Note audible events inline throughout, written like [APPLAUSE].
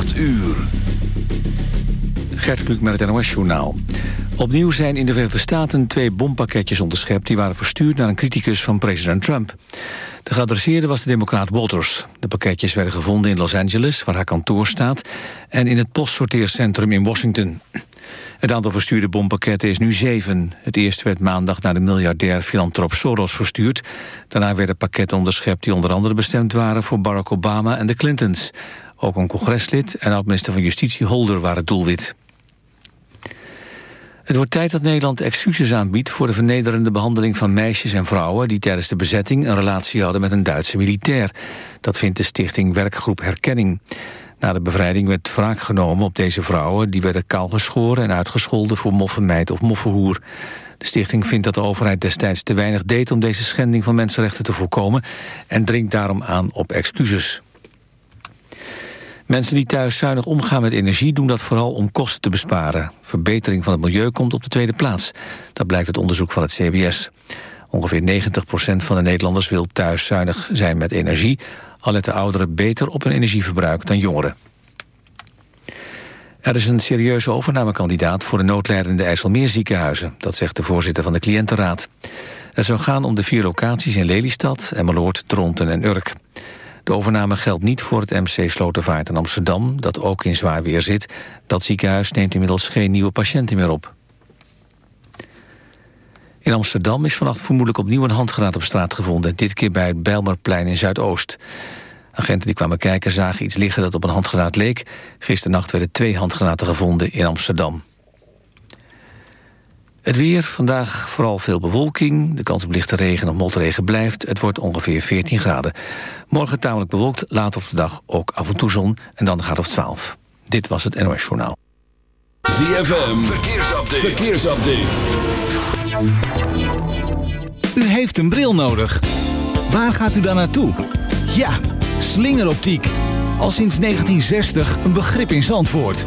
8 uur. Gert Kluk met het NOS-journaal. Opnieuw zijn in de Verenigde Staten twee bompakketjes onderschept... die waren verstuurd naar een criticus van president Trump. De geadresseerde was de democraat Walters. De pakketjes werden gevonden in Los Angeles, waar haar kantoor staat... en in het postsorteercentrum in Washington. Het aantal verstuurde bompakketten is nu zeven. Het eerste werd maandag naar de miljardair filantrop Soros verstuurd. Daarna werden pakketten onderschept die onder andere bestemd waren... voor Barack Obama en de Clintons. Ook een congreslid en oud-minister van Justitie Holder waren doelwit. Het wordt tijd dat Nederland excuses aanbiedt voor de vernederende behandeling van meisjes en vrouwen die tijdens de bezetting een relatie hadden met een Duitse militair. Dat vindt de stichting Werkgroep Herkenning. Na de bevrijding werd wraak genomen op deze vrouwen... die werden kaalgeschoren en uitgescholden voor moffenmeid of moffenhoer. De stichting vindt dat de overheid destijds te weinig deed... om deze schending van mensenrechten te voorkomen... en dringt daarom aan op excuses. Mensen die thuis zuinig omgaan met energie doen dat vooral om kosten te besparen. Verbetering van het milieu komt op de tweede plaats. Dat blijkt uit onderzoek van het CBS. Ongeveer 90% van de Nederlanders wil thuis zuinig zijn met energie... al letten ouderen beter op hun energieverbruik dan jongeren. Er is een serieuze overnamekandidaat voor de noodlijdende IJsselmeerziekenhuizen. Dat zegt de voorzitter van de cliëntenraad. Het zou gaan om de vier locaties in Lelystad, Emmeloord, Dronten en Urk. De overname geldt niet voor het MC Slotervaart in Amsterdam... dat ook in zwaar weer zit. Dat ziekenhuis neemt inmiddels geen nieuwe patiënten meer op. In Amsterdam is vannacht vermoedelijk opnieuw een handgranaat op straat gevonden. Dit keer bij het Bijlmerplein in Zuidoost. Agenten die kwamen kijken zagen iets liggen dat op een handgranaat leek. Gisternacht werden twee handgranaten gevonden in Amsterdam. Het weer, vandaag vooral veel bewolking. De kans op lichte regen of motregen blijft. Het wordt ongeveer 14 graden. Morgen tamelijk bewolkt, later op de dag ook af en toe zon. En dan gaat het 12. Dit was het NOS Journaal. ZFM, verkeersupdate. verkeersupdate. U heeft een bril nodig. Waar gaat u dan naartoe? Ja, slingeroptiek. Al sinds 1960 een begrip in Zandvoort.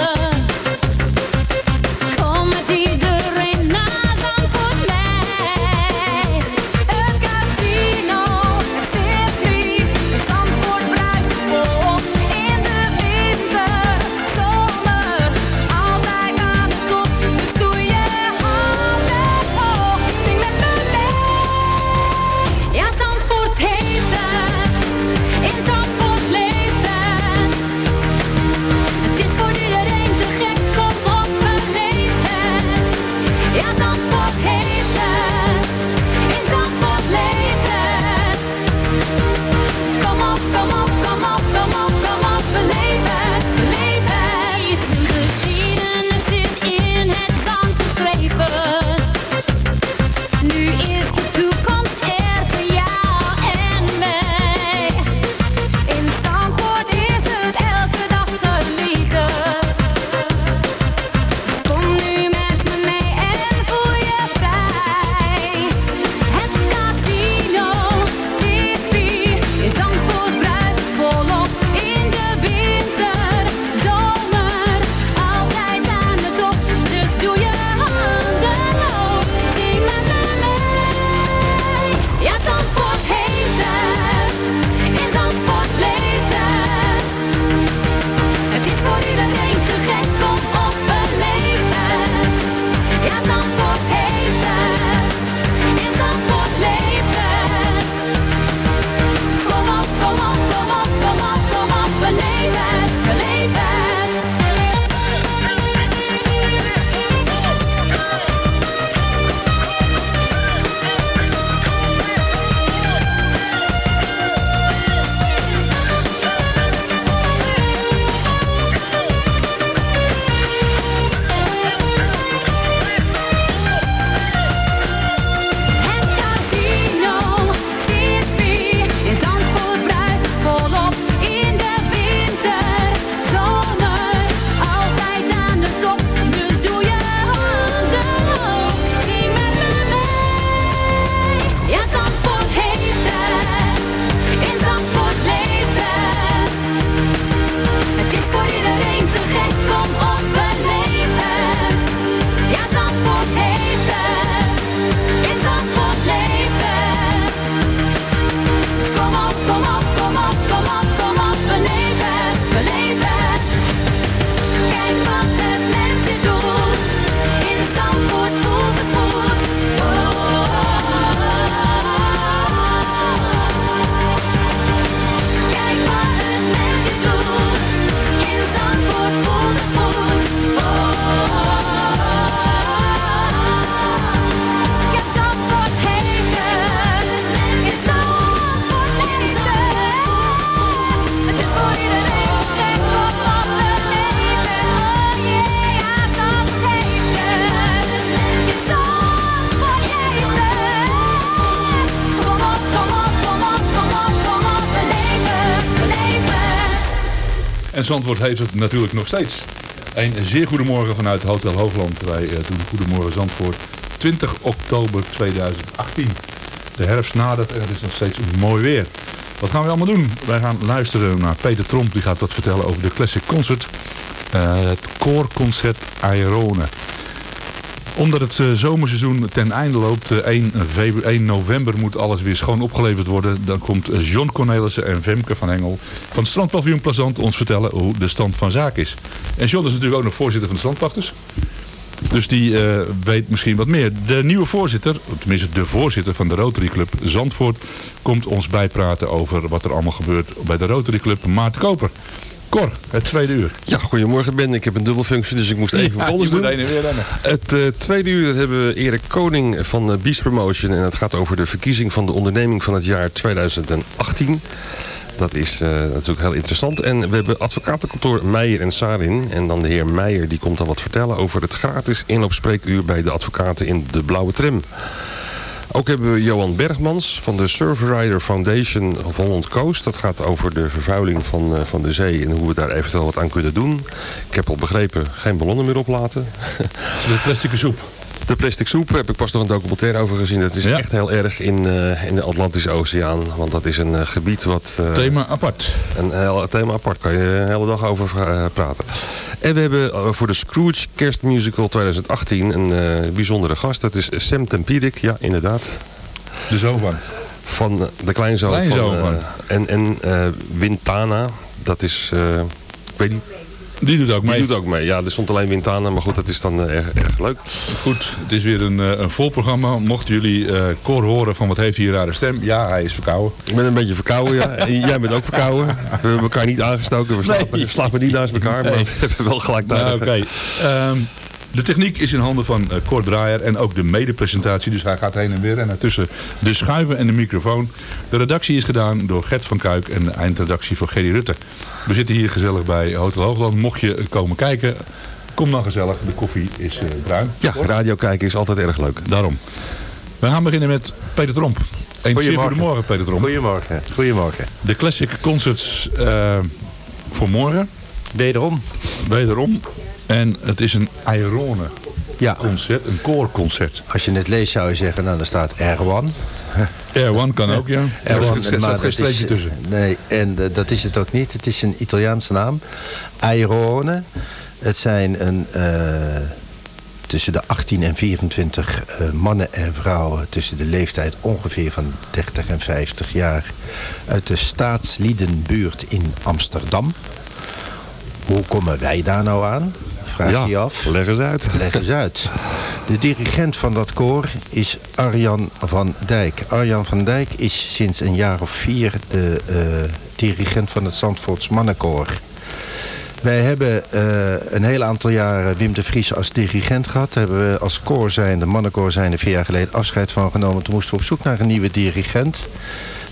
Zandvoort heeft het natuurlijk nog steeds. Een zeer goedemorgen vanuit Hotel Hoogland. Wij uh, doen Goedemorgen Zandvoort 20 oktober 2018. De herfst nadert en het is nog steeds mooi weer. Wat gaan we allemaal doen? Wij gaan luisteren naar Peter Tromp. Die gaat wat vertellen over de Classic Concert. Uh, het koorconcert Airone omdat het uh, zomerseizoen ten einde loopt, uh, 1, 1, november moet alles weer schoon opgeleverd worden. Dan komt John Cornelissen en Femke van Engel van Strandpaviljoen Plazant ons vertellen hoe de stand van zaken is. En John is natuurlijk ook nog voorzitter van de strandpachters. Dus die weet misschien wat meer. De nieuwe voorzitter, tenminste de voorzitter van de Rotary Club Zandvoort... komt ons bijpraten over wat er allemaal gebeurt bij de Rotary Club Maarten Koper. Cor, het tweede uur. Ja, goedemorgen Ben. Ik heb een dubbelfunctie, dus ik moest even wat anders doen. Het uh, tweede uur hebben we Erik Koning van uh, Beast Promotion. En het gaat over de verkiezing van de onderneming van het jaar 2018. Dat is uh, natuurlijk heel interessant. En we hebben advocatenkantoor Meijer en Sarin. En dan de heer Meijer, die komt dan wat vertellen over het gratis inloopspreekuur bij de advocaten in de Blauwe Tram. Ook hebben we Johan Bergmans van de Surfrider Foundation of Holland Coast. Dat gaat over de vervuiling van, uh, van de zee en hoe we daar eventueel wat aan kunnen doen. Ik heb al begrepen, geen ballonnen meer oplaten. De plastic soep. De plastic soep heb ik pas nog een documentaire over gezien. Dat is ja. echt heel erg in, uh, in de Atlantische Oceaan. Want dat is een uh, gebied wat... Uh, thema apart. Een heel, thema apart. Kan je een hele dag over praten. En we hebben voor de Scrooge Kerstmusical 2018 een bijzondere gast. Dat is Sam Tempierik. Ja, inderdaad. De zoon van? De kleinzoon, kleinzoon van. en en Wintana. Dat is... ik weet niet die doet ook mee. Die doet ook mee. Ja, er stond alleen wind aan, maar goed, dat is dan uh, erg, erg, leuk. Goed, het is weer een, uh, een vol programma. Mochten jullie uh, Cor horen van wat heeft hier rare stem? Ja, hij is verkouden. Ik ben een beetje verkouden, ja. [LAUGHS] En jij bent ook verkouden. We hebben elkaar niet aangestoken. We slapen, nee. slapen niet naast elkaar, nee. maar we hebben wel gelijk daar. Nou, Oké. Okay. [LAUGHS] Um, de techniek is in handen van uh, Cor Draaier en ook de medepresentatie. Dus hij gaat heen en weer en tussen de schuiven en de microfoon. De redactie is gedaan door Gert van Kuik en de eindredactie voor Gerry Rutte. We zitten hier gezellig bij Hotel Hoogland. Mocht je komen kijken, kom dan gezellig. De koffie is uh, bruin. Ja, radio kijken is altijd erg leuk. Daarom. We gaan beginnen met Peter Tromp. Een goedemorgen. goedemorgen, Peter Tromp. Goedemorgen. Goedemorgen. De Classic Concerts uh, voor morgen. Wederom. Wederom. En het is een Airone ja. concert, een koorconcert. Als je het leest zou je zeggen, nou daar staat R1. R1 kan ook, ja. [LAUGHS] R1, er staat geen streepje tussen. Nee, en uh, dat is het ook niet. Het is een Italiaanse naam. Airone. Het zijn een... Uh, tussen de 18 en 24 uh, mannen en vrouwen... tussen de leeftijd ongeveer van 30 en 50 jaar... uit de staatsliedenbuurt in Amsterdam. Hoe komen wij daar nou aan? Vraag ja, je af. leg eens uit. Leg eens uit. De dirigent van dat koor is Arjan van Dijk. Arjan van Dijk is sinds een jaar of vier de uh, dirigent van het Zandvoorts Mannenkoor. Wij hebben uh, een heel aantal jaren Wim de Vries als dirigent gehad. Daar hebben we als koor zijnde, mannenkoor zijnde, vier jaar geleden afscheid van genomen. Toen moesten we op zoek naar een nieuwe dirigent.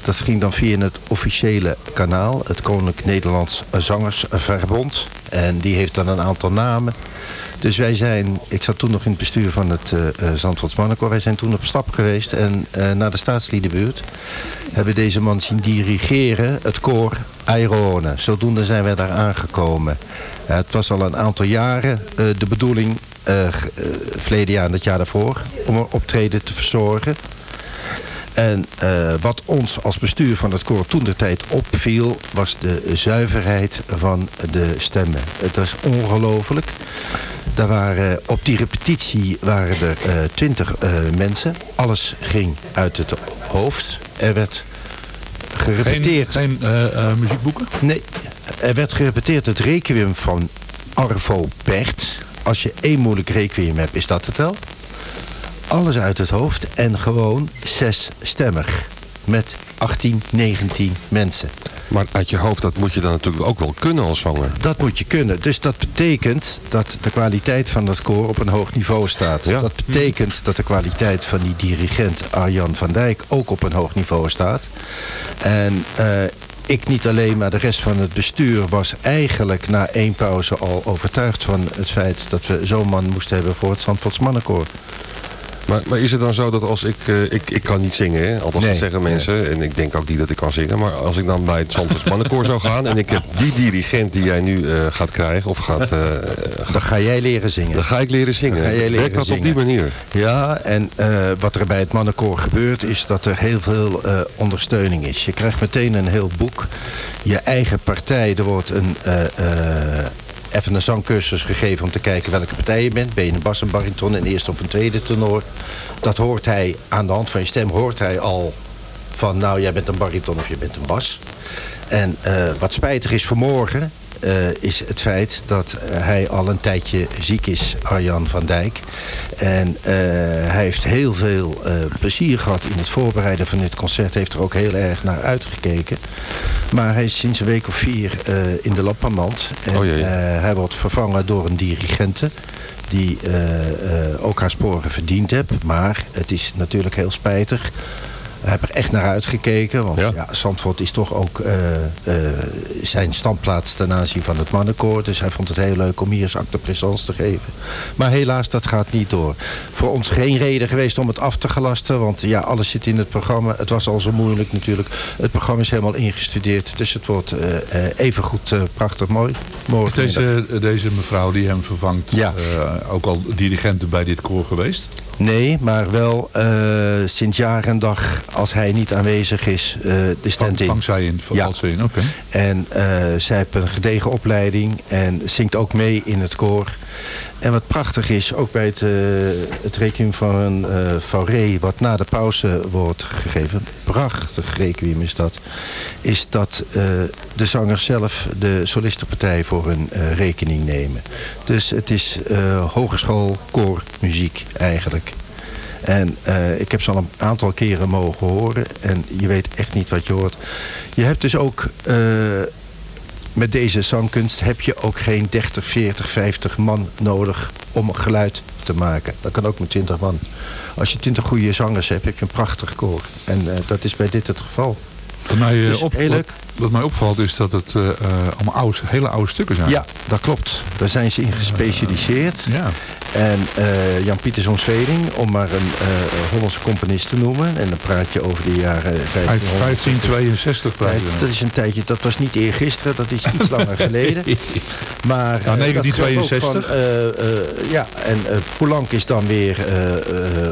Dat ging dan via het officiële kanaal, het Koninklijk Nederlands Zangersverbond. En die heeft dan een aantal namen. Dus wij zijn, ik zat toen nog in het bestuur van het uh. Wij zijn toen op stap geweest en uh, naar de staatsliedenbuurt hebben deze man zien dirigeren, het koor Airone. Zodoende zijn wij daar aangekomen. Uh, het was al een aantal jaren de bedoeling, verleden jaar en het jaar daarvoor, om een optreden te verzorgen. En uh, wat ons als bestuur van het koor toen de tijd opviel... was de zuiverheid van de stemmen. Het was ongelooflijk. Daar waren, op die repetitie waren er uh, twintig uh, mensen. Alles ging uit het hoofd. Er werd gerepeteerd... Geen, geen muziekboeken? Nee. Er werd gerepeteerd het requiem van Arvo Bert. Als je één moeilijk requiem hebt, is dat het wel alles uit het hoofd en gewoon zesstemmig. Met 18, 19 mensen. Maar uit je hoofd, dat moet je dan natuurlijk ook wel kunnen als zanger. Dat moet je kunnen. Dus dat betekent dat de kwaliteit van dat koor op een hoog niveau staat. Ja. Dat betekent dat de kwaliteit van die dirigent Arjan van Dijk ook op een hoog niveau staat. En uh, ik niet alleen, maar de rest van het bestuur was eigenlijk na één pauze al overtuigd van het feit dat we zo'n man moesten hebben voor het Zandvoorts Mannenkoor. Maar, maar is het dan zo dat als ik... eh, ik, ik kan niet zingen, hè? althans Nee, dat zeggen mensen. En ik denk ook niet dat ik kan zingen. Maar als ik dan bij het Zandvoorts [LAUGHS] Mannenkoor zou gaan... en ik heb die dirigent die jij nu eh, gaat krijgen... of gaat, eh, [LAUGHS] Dan ga jij leren zingen. dan ga ik leren zingen. Dan ga jij leren Werkt dat op die zingen. manier? Ja, en wat er bij het mannenkoor gebeurt is dat er heel veel ondersteuning is. Je krijgt meteen een heel boek. Je eigen partij, er wordt een, even een zangcursus gegeven om te kijken welke partij je bent. Ben je een bas, een bariton, een eerste of een tweede tenor. Dat hoort hij, aan de hand van je stem hoort hij al van nou jij bent een bariton of je bent een bas. En eh, wat spijtig is vanmorgen eh, is het feit dat eh, hij al een tijdje ziek is, Arjan van Dijk. En eh, hij heeft heel veel plezier gehad in het voorbereiden van dit concert. Heeft er ook heel erg naar uitgekeken. Maar hij is sinds een week of vier in de lappamand. En Oh hij wordt vervangen door een dirigente die ook haar sporen verdiend heeft. Maar het is natuurlijk heel spijtig. Heeft er echt naar uitgekeken. Want Ja. ja. Zandvoort is toch ook eh, eh, zijn standplaats ten aanzien van het mannenkoor. Dus hij vond het heel leuk om hier eens acte présence te geven. Maar helaas, dat gaat niet door. Voor ons geen reden geweest om het af te gelasten. Want ja, alles zit in het programma. Het was al zo moeilijk natuurlijk. Het programma is helemaal ingestudeerd. Dus het wordt eh, even goed prachtig mooi. Is deze, deze mevrouw die hem vervangt Ja. ook al dirigenten bij dit koor geweest? Nee, maar wel eh, sinds jaar en dag, als hij niet aanwezig is, eh, de stand in. Vangt zij in? Ja. In? Oké. En eh, zij heeft een gedegen opleiding en zingt ook mee in het koor. En wat prachtig is, ook bij het, eh het requiem van eh Fauré, wat na de pauze wordt gegeven, prachtig requiem is dat, is dat eh, de zangers zelf de solistenpartij voor hun rekening nemen. Dus het is hogeschool koormuziek eigenlijk. En ik heb ze al een aantal keren mogen horen. En je weet echt niet wat je hoort. Je hebt dus ook... met deze zangkunst heb je ook geen 30, 40, 50 man nodig om geluid te maken. Dat kan ook met 20 man. Als je 20 goede zangers hebt, heb je een prachtig koor. En eh, dat is bij dit het geval. Wat mij, eh, Dus op, heel leuk. wat mij opvalt is dat het eh, eh, allemaal oude, hele oude stukken zijn. Ja, dat klopt. Daar zijn ze in gespecialiseerd. Ja. En eh, Jan-Pieter Zoonsveding, om maar een eh, Hollandse componist te noemen. En dan praat je over de jaren 1500. 1562 praten we. Dat is een tijdje, dat was niet eergisteren, dat is iets langer [LAUGHS] geleden. Maar eh, 1962. dat geldt ook van, eh, eh, ja, en Poulenc is dan weer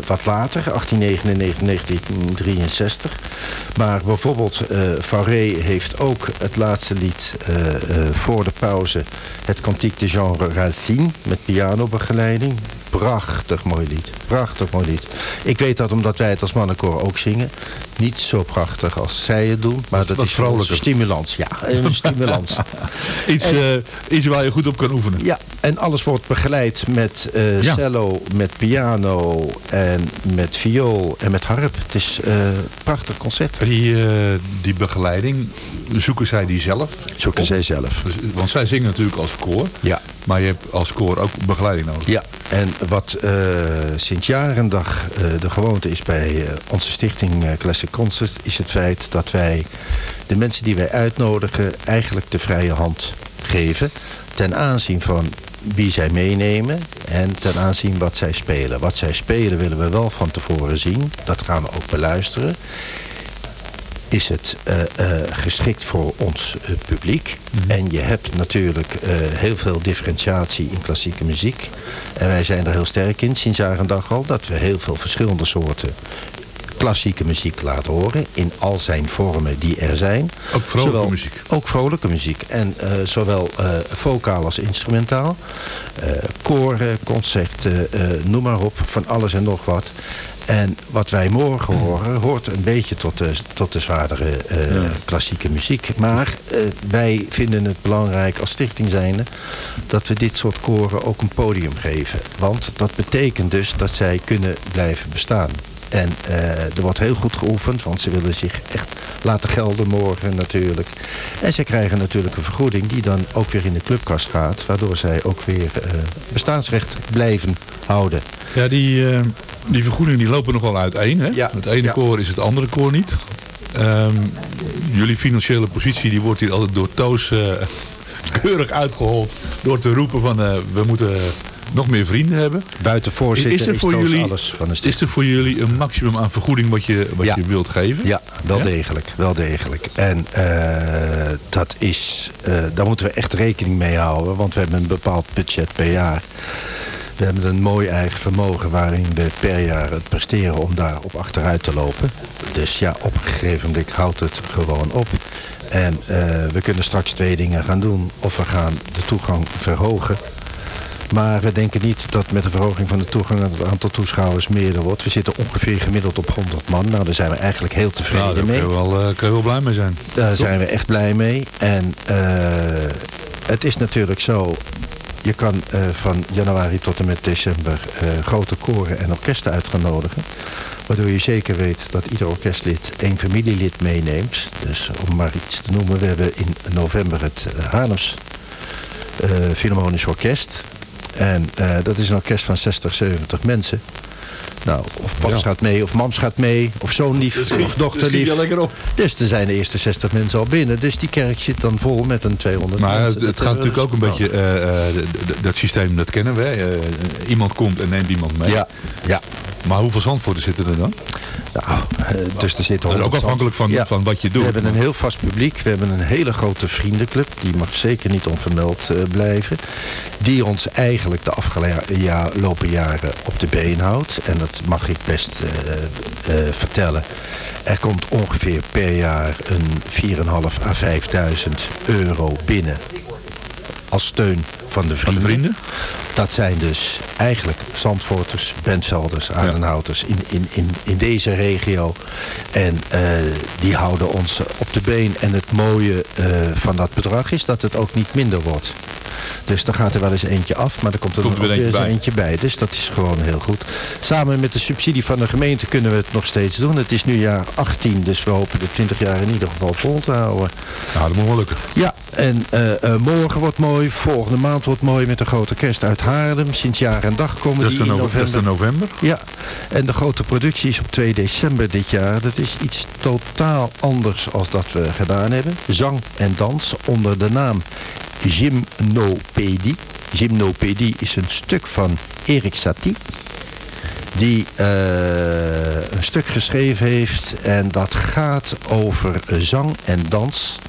wat later, 1899, 1963. Maar bijvoorbeeld uh, Fauré heeft ook het laatste lied voor de pauze... het Cantique de genre Racine met pianobegeleiding. Prachtig mooi lied. Prachtig mooi lied. Ik weet dat omdat wij het als mannenkoor ook zingen. Niet zo prachtig als zij het doen. Maar dat, is ons vrolijker. stimulans. Ja, een [LAUGHS] stimulans. Iets, En- eh, iets waar je goed op kan oefenen. Ja, en alles wordt begeleid met eh, Ja. cello, met piano en met viool en met harp. Het is eh, een prachtig concert. Die, eh, die begeleiding, zoeken zij die zelf? Zoeken op? zij zelf. Dus, want zij zingen natuurlijk als koor. Ja. Maar je hebt als koor ook begeleiding nodig. Ja, en wat eh, sinds jaar en dag eh, de gewoonte is bij eh, onze stichting Classic Concert... is het feit dat wij de mensen die wij uitnodigen eigenlijk de vrije hand geven... ten aanzien van wie zij meenemen en ten aanzien wat zij spelen. Wat zij spelen willen we wel van tevoren zien. Dat gaan we ook beluisteren is het eh, eh, geschikt voor ons eh, publiek. En je hebt natuurlijk heel veel differentiatie in klassieke muziek. En wij zijn er heel sterk in, sinds jaar en dag al... dat we heel veel verschillende soorten klassieke muziek laten horen... in al zijn vormen die er zijn. Ook vrolijke Zowel- muziek. Ook vrolijke muziek. En zowel eh vocaal als instrumentaal. Koren, concerten, noem maar op. Van alles en nog wat. En wat wij morgen horen, hoort een beetje tot de, tot de zwaardere eh, klassieke muziek. Maar eh, wij vinden het belangrijk als stichting zijnde... dat we dit soort koren ook een podium geven. Want dat betekent dus dat zij kunnen blijven bestaan. En eh, er wordt heel goed geoefend, want ze willen zich echt laten gelden morgen natuurlijk. En ze krijgen natuurlijk een vergoeding die dan ook weer in de clubkast gaat... waardoor zij ook weer bestaansrecht blijven houden. Ja, die, die vergoedingen die lopen nogal uiteen. Hè? Ja. Het ene Ja. koor is het andere koor niet. Ehm, jullie financiële positie die wordt hier altijd door Toos eh, [LAUGHS] keurig uitgehold. Door te roepen van eh, we moeten nog meer vrienden hebben. Buiten voorzitter is er voor Toos jullie, alles van de Is er voor jullie een maximum aan vergoeding wat je, wat Ja. je wilt geven? Ja, wel Ja? degelijk. Wel degelijk. En eh, dat is, eh, daar moeten we echt rekening mee houden. Want we hebben een bepaald budget per jaar. We hebben een mooi eigen vermogen waarin we per jaar het presteren om daar op achteruit te lopen. Dus ja, op een gegeven moment houdt het gewoon op. En eh, we kunnen straks twee dingen gaan doen. Of we gaan de toegang verhogen. Maar we denken niet dat met de verhoging van de toegang het aantal toeschouwers meerder wordt. We zitten ongeveer gemiddeld op 100 man. Nou, daar zijn we eigenlijk heel tevreden Nou, daar mee. je, wel, eh, kun je wel blij mee zijn. Daar zijn we echt blij mee. En eh, het is natuurlijk zo... Je kan eh, van januari tot en met december eh, grote koren en orkesten uit gaan nodigen. Waardoor je zeker weet dat ieder orkestlid één familielid meeneemt. Dus om maar iets te noemen, we hebben in november het uh, Haarlems eh, Philharmonisch Orkest. En eh, dat is een orkest van 60, 70 mensen. Nou, of paps gaat mee, of mams gaat mee, of zoonlief, of dochterlief. lekker op. Dus er zijn de eerste 60 mensen al binnen. Dus die kerk zit dan vol met een 200 Maar mensen. het, het gaat we natuurlijk ook een dus beetje... eh, eh, dat systeem, dat kennen we. Eh, iemand komt en neemt iemand mee. Ja, ja. Maar hoeveel zandvoorten zitten er dan? Nou, eh, dus er zitten ook 100 afhankelijk van, Ja. van wat je We doet. hebben een heel vast publiek. We hebben een hele grote vriendenclub. Die mag zeker niet onvermeld eh, blijven. Die ons eigenlijk de afgelopen jaren op de been houdt. En dat mag ik best eh, vertellen. Er komt ongeveer per jaar een 4.500 à 5.000 euro binnen. Als steun van de Van vrienden. de vrienden? Dat zijn dus eigenlijk Zandvoorters, Bentvelders, Aardenhouters in, in, in, in deze regio. En eh, die houden ons op de been. En het mooie eh, van dat bedrag is dat het ook niet minder wordt. Dus dan gaat er wel eens eentje af, maar er komt er Komt dan er weer eentje bij. eentje bij. Dus dat is gewoon heel goed. Samen met de subsidie van de gemeente kunnen we het nog steeds doen. Het is nu jaar 18, dus we hopen de 20 jaar in ieder geval vol te houden. Nou, dat moet wel lukken. Ja, en eh, eh, morgen wordt mooi, volgende maand wordt mooi met de grote kerst uit Haarlem. Sinds jaar en dag komen Dat die in no- dat is de november. november. Ja, en de grote productie is op 2 december dit jaar. Dat is iets totaal anders als dat we gedaan hebben. Zang en dans onder de naam Gymnopedie. Gymnopedie is een stuk van Erik Satie. Die eh, een stuk geschreven heeft. En dat gaat over zang en dans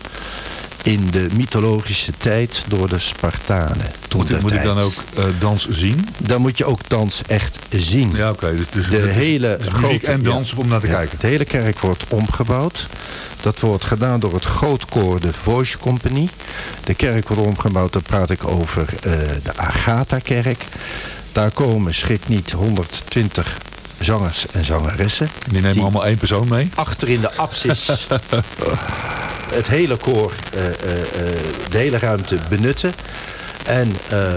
in de mythologische tijd door de Spartanen. Toen Moet, ik- moet ik dan ook eh, dans zien? Dan moet je ook dans echt zien. Ja, oké. Dus, dus De hele muziek grote- en dans om naar te Ja, kijken. De hele kerk wordt omgebouwd. Dat wordt gedaan door het grootkoor de Voice Company. De kerk wordt omgebouwd, dan praat ik over eh, de Agatha-kerk. Daar komen, schrik niet, 120 zangers en zangeressen. Die nemen allemaal één persoon mee. Achter in de apsis [LAUGHS] het hele koor, eh, eh, eh, de hele ruimte benutten. En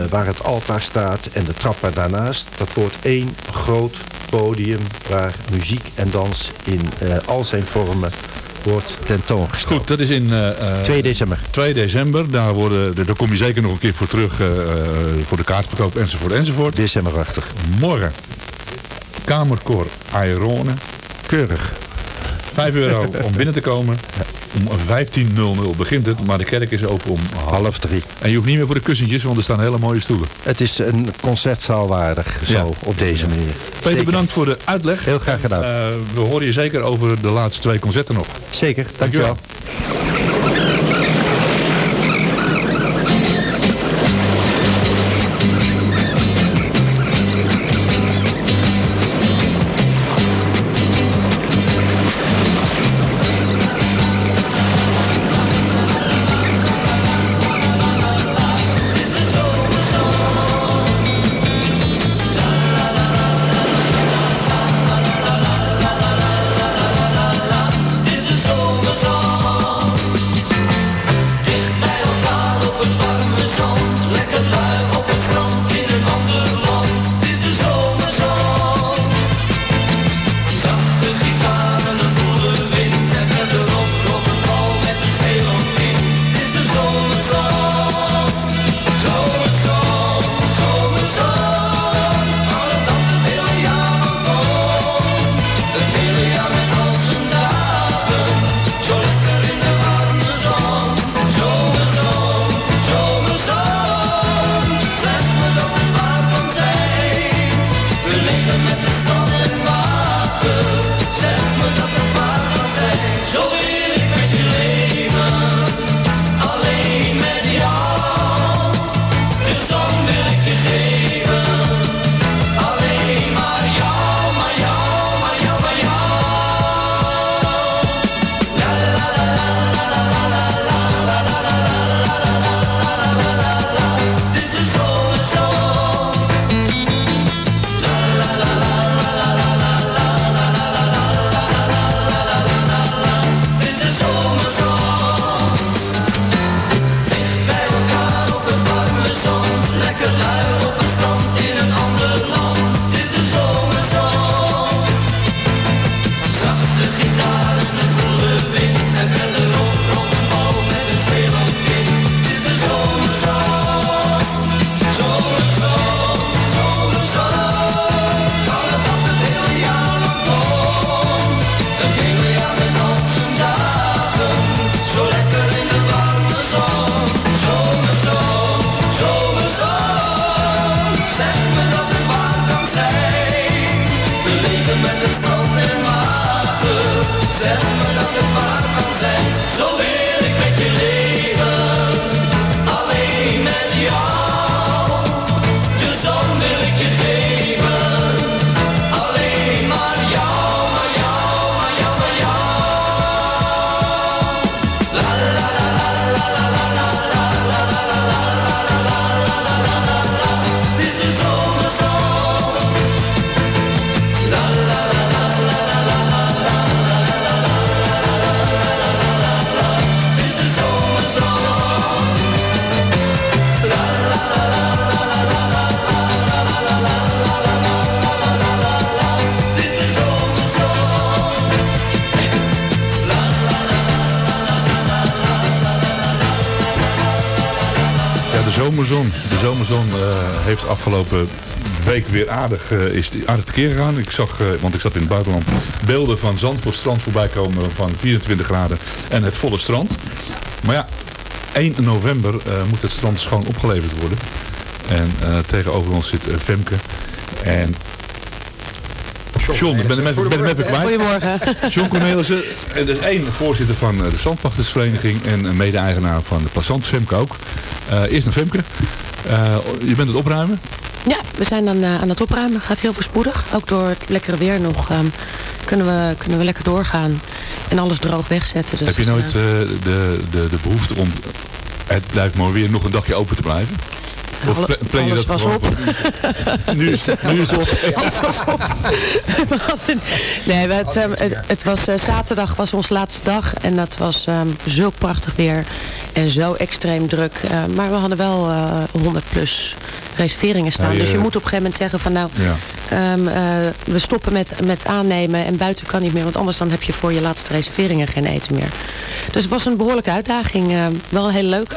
waar het altaar staat en de trapper daarnaast, dat wordt één groot podium waar muziek en dans in al zijn vormen wordt tentoongesteld. Goed, dat is in... eh, 2 december. 2 december. Daar, worden, daar kom je zeker nog een keer voor terug voor de kaartverkoop enzovoort enzovoort. Decemberachtig. Morgen. Kamerkoor Airone. Keurig. 5 euro [LAUGHS] om binnen te komen. Om 15.00 begint het, maar de kerk is open om half. Half drie. En je hoeft niet meer voor de kussentjes, want er staan hele mooie stoelen. Het is een concertzaal waardig, zo, Ja. op deze manier. Peter, Zeker. bedankt voor de uitleg. Heel graag gedaan. Eh, we horen je zeker over de laatste twee concerten nog. Zeker, dankjewel. Dit heeft afgelopen week weer aardig, uh, is aardig tekeer gegaan. Ik zag, uh, want ik zat in het buitenland, beelden van Zandvoort strand voorbij komen van 24 graden en het volle strand. Maar ja, 1 november moet het strand schoon opgeleverd worden. En tegenover ons zit Femke. En John, ik ben hem even, ben even kwijt. Goedemorgen. John Cornelissen, dat is één voorzitter van de Zandpachtersvereniging en een mede-eigenaar van de Passant, Femke ook. Uh, eerst naar Femke. Uh, je bent het opruimen? Ja, we zijn dan uh, aan het opruimen. Gaat heel voorspoedig. Ook door het lekkere weer nog um, kunnen, we, kunnen we lekker doorgaan. En alles droog wegzetten. Dus Heb je nooit de, de, de behoefte om het blijft mooi weer nog een dagje open te blijven? Of Alle, plan je alles dat was op. [LAUGHS] nu, is, nu is het op. [LAUGHS] Alles was op. [LAUGHS] Nee, het, ehm, het, het was eh, zaterdag was onze laatste dag. En dat was ehm zo prachtig weer. En zo extreem druk. Eh, maar we hadden wel eh 100 plus reserveringen staan. Ja, je- Dus je moet op een gegeven moment zeggen van nou... Ja. ehm, eh, we stoppen met, met aannemen en buiten kan niet meer. Want anders dan heb je voor je laatste reserveringen geen eten meer. Dus het was een behoorlijke uitdaging. eh, wel heel leuk.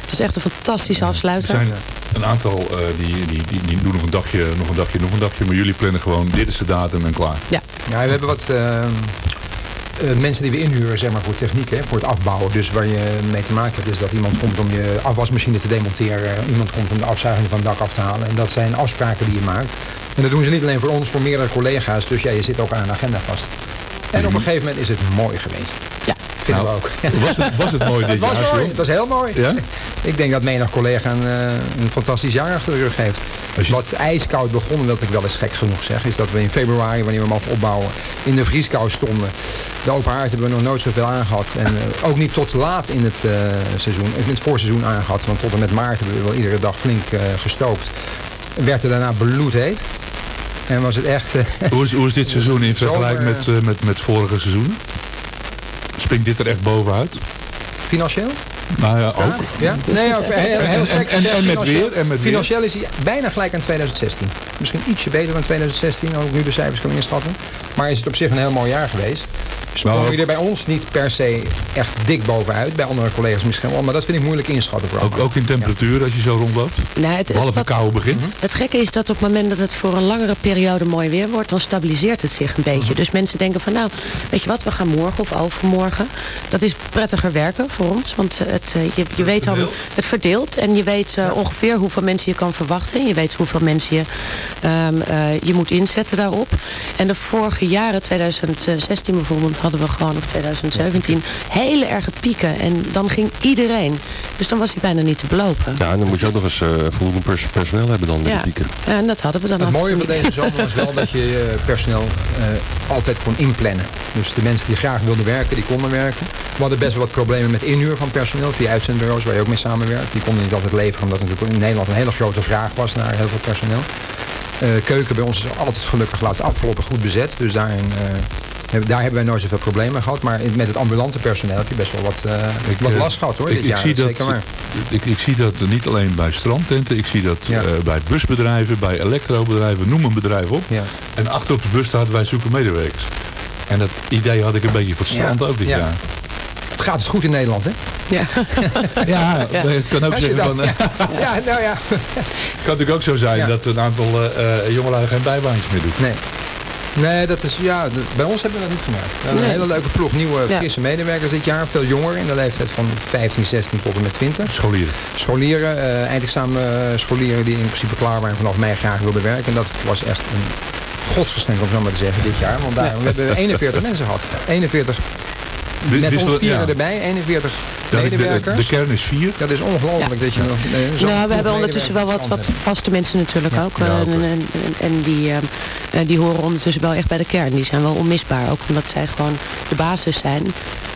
Het is echt een fantastische Er afsluiter. zijn een aantal eh, die, die, die, die doen nog een dagje, nog een dagje, nog een dagje. Maar jullie plannen gewoon, dit is de datum en klaar. Ja. Ja, we hebben wat eh, mensen die we inhuren zeg maar, voor techniek, hè, voor het afbouwen. Dus waar je mee te maken hebt is dat iemand komt om je afwasmachine te demonteren. Iemand komt om de afzuiging van het dak af te halen. En dat zijn afspraken die je maakt. En dat doen ze niet alleen voor ons, voor meerdere collega's. Dus ja, je zit ook aan een agenda vast. En op een gegeven moment is het mooi geweest. Ja. Vinden Nou, we ook. Was het, was het mooi [LAUGHS] dit Het was jaar, mooi, het was heel mooi. Ja? [LAUGHS] Ik denk dat menig collega een, eh, een fantastisch jaar achter de rug heeft. Je- Wat ijskoud begon, dat ik wel eens gek genoeg zeg, is dat we in februari, wanneer we mogen opbouwen, in de vrieskou stonden. De open haard hebben we nog nooit zoveel aangehad. En eh, ook niet tot laat in het, eh, seizoen, in het voorseizoen aangehad. Want tot en met maart hebben we wel iedere dag flink eh, gestookt. Werd er daarna bloedheet. En was het echt... eh, [LAUGHS] Hoe is, hoe is dit seizoen in vergelijking met, eh, met, met vorige seizoenen? Springt dit er echt bovenuit? financieel? Nou ja, ook. Ja? Nee, heel, heel En- sec en- gezegd, en met financieel- weer, en met. Financieel is hij bijna gelijk aan 2016. Misschien ietsje beter dan 2016, ook nu de cijfers kan inschatten. Maar is het op zich een heel mooi jaar geweest. Sprong Nou, je er bij ons niet per se echt dik bovenuit. Bij andere collega's misschien wel. Maar dat vind ik moeilijk inschatten. Voor Ook, ook in temperatuur als je zo rondloopt? Nou, het, Behalve wat- koude begin. Het gekke is dat op het moment dat het voor een langere periode mooi weer wordt, dan stabiliseert het zich een beetje. Dus mensen denken van nou, weet je wat, we gaan morgen of overmorgen. Dat is prettiger werken voor ons, want het, eh, je, je weet dan, het verdeelt en je weet eh, ongeveer hoeveel mensen je kan verwachten. En je weet hoeveel mensen je, ehm, eh, je moet inzetten daarop. En de vorige jaren, 2016 bijvoorbeeld, hadden we gewoon, of 2017, hele erge pieken. En dan ging iedereen. Dus dan was hij bijna niet te belopen. Ja, en dan moet je ook nog eens eh, voldoende pers- personeel hebben dan met Ja. de pieken. En dat hadden we dan Het mooie van niet. deze zomer was wel dat je eh, personeel eh, altijd kon inplannen. Dus de mensen die graag wilden werken, die konden werken. We hadden best wel wat problemen met inhuur van personeel via uitzendbureaus waar je ook mee samenwerkt. Die konden niet altijd leveren omdat natuurlijk in Nederland een hele grote vraag was naar heel veel personeel. Eh, keuken bij ons is altijd gelukkig laatst afgelopen goed bezet. Dus daarin, eh, heb- daar hebben wij nooit zoveel problemen gehad. Maar in- met het ambulante personeel heb je best wel wat, eh, wat eh, last gehad hoor ik, dit ik jaar. zie dat zeker ik, ik zie dat niet alleen bij strandtenten. Ik zie dat Ja. eh, bij busbedrijven, bij elektrobedrijven. Noem een bedrijf op. Ja. En achter op de bus staat wij zoeken medewerkers. En dat idee had ik een beetje voor het Ja. strand ook dit Ja. jaar. Het gaat het goed in Nederland hè? Ja. [LAUGHS] Ja, het kan ook zeggen van... eh, [LAUGHS] ja, nou ja. Het [LAUGHS] kan natuurlijk ook zo zijn Ja. dat een aantal eh eh, jongelui geen bijbaantjes meer doen. Nee. Nee, dat is, ja, bij ons hebben we dat niet gemerkt. We hebben Nee. een hele leuke ploeg nieuwe, Ja. frisse medewerkers dit jaar. Veel jonger in de leeftijd van 15, 16 tot en met 20. Scholieren. Scholieren, eh eindexamen eh, scholieren die in principe klaar waren en vanaf mei graag wilden werken. En dat was echt een godsgeschenk om zo maar te zeggen dit jaar. Want daar, we hebben 41 [LAUGHS] mensen gehad. 41 Dit- met ons vieren ja. erbij, 41 Ja, de, de, kern is vier. dat is ongelooflijk dat je nog eh, zo'n Nou, we hebben ondertussen wel wat, wat vaste mensen natuurlijk Ja. ook. Ja, eh, en, en, en, die, ehm, eh, die horen ondertussen wel echt bij de kern. Die zijn wel onmisbaar. Ook omdat zij gewoon de basis zijn.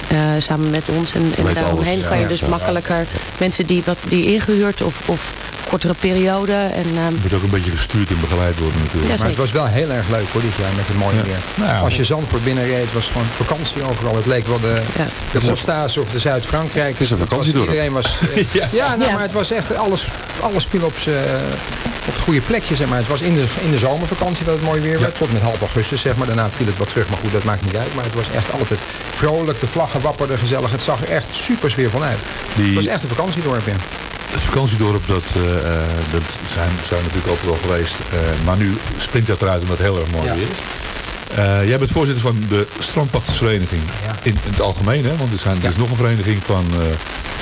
eh, samen met ons. En, daaromheen alles, kan je ja. dus Ja. makkelijker mensen die, wat, die ingehuurd of, of kortere periode. En, ehm, moet ook een beetje gestuurd en begeleid worden natuurlijk. Ja, Maar het was wel heel erg leuk hoor dit jaar met het mooie Ja. weer. Nou ja. Als je Zandvoort binnenreed, het was gewoon vakantie overal. Het leek wel de, ja. de Bostage of de Zuid-Frankrijk. Het is een vakantiedorp. Iedereen was... eh, [LAUGHS] ja, nou, Ja. maar het was echt... Alles, alles viel op, z'n- op het goede plekje, zeg maar. Het was in de, in de zomervakantie dat het mooi weer werd. Tot met half augustus, zeg maar. Daarna viel het wat terug, maar goed, dat maakt niet uit. Maar het was echt altijd vrolijk. De vlaggen wapperden gezellig. Het zag er echt super sfeer van uit. Die- Het was echt een vakantiedorp, ja. Het vakantiedorp, dat, eh, eh, dat zijn, zijn natuurlijk altijd wel geweest. eh, maar nu springt dat eruit omdat het heel erg mooi Ja. weer is. Jij bent voorzitter van de strandpachtersvereniging in, in het algemeen, hè? Want er, zijn, er is nog een vereniging van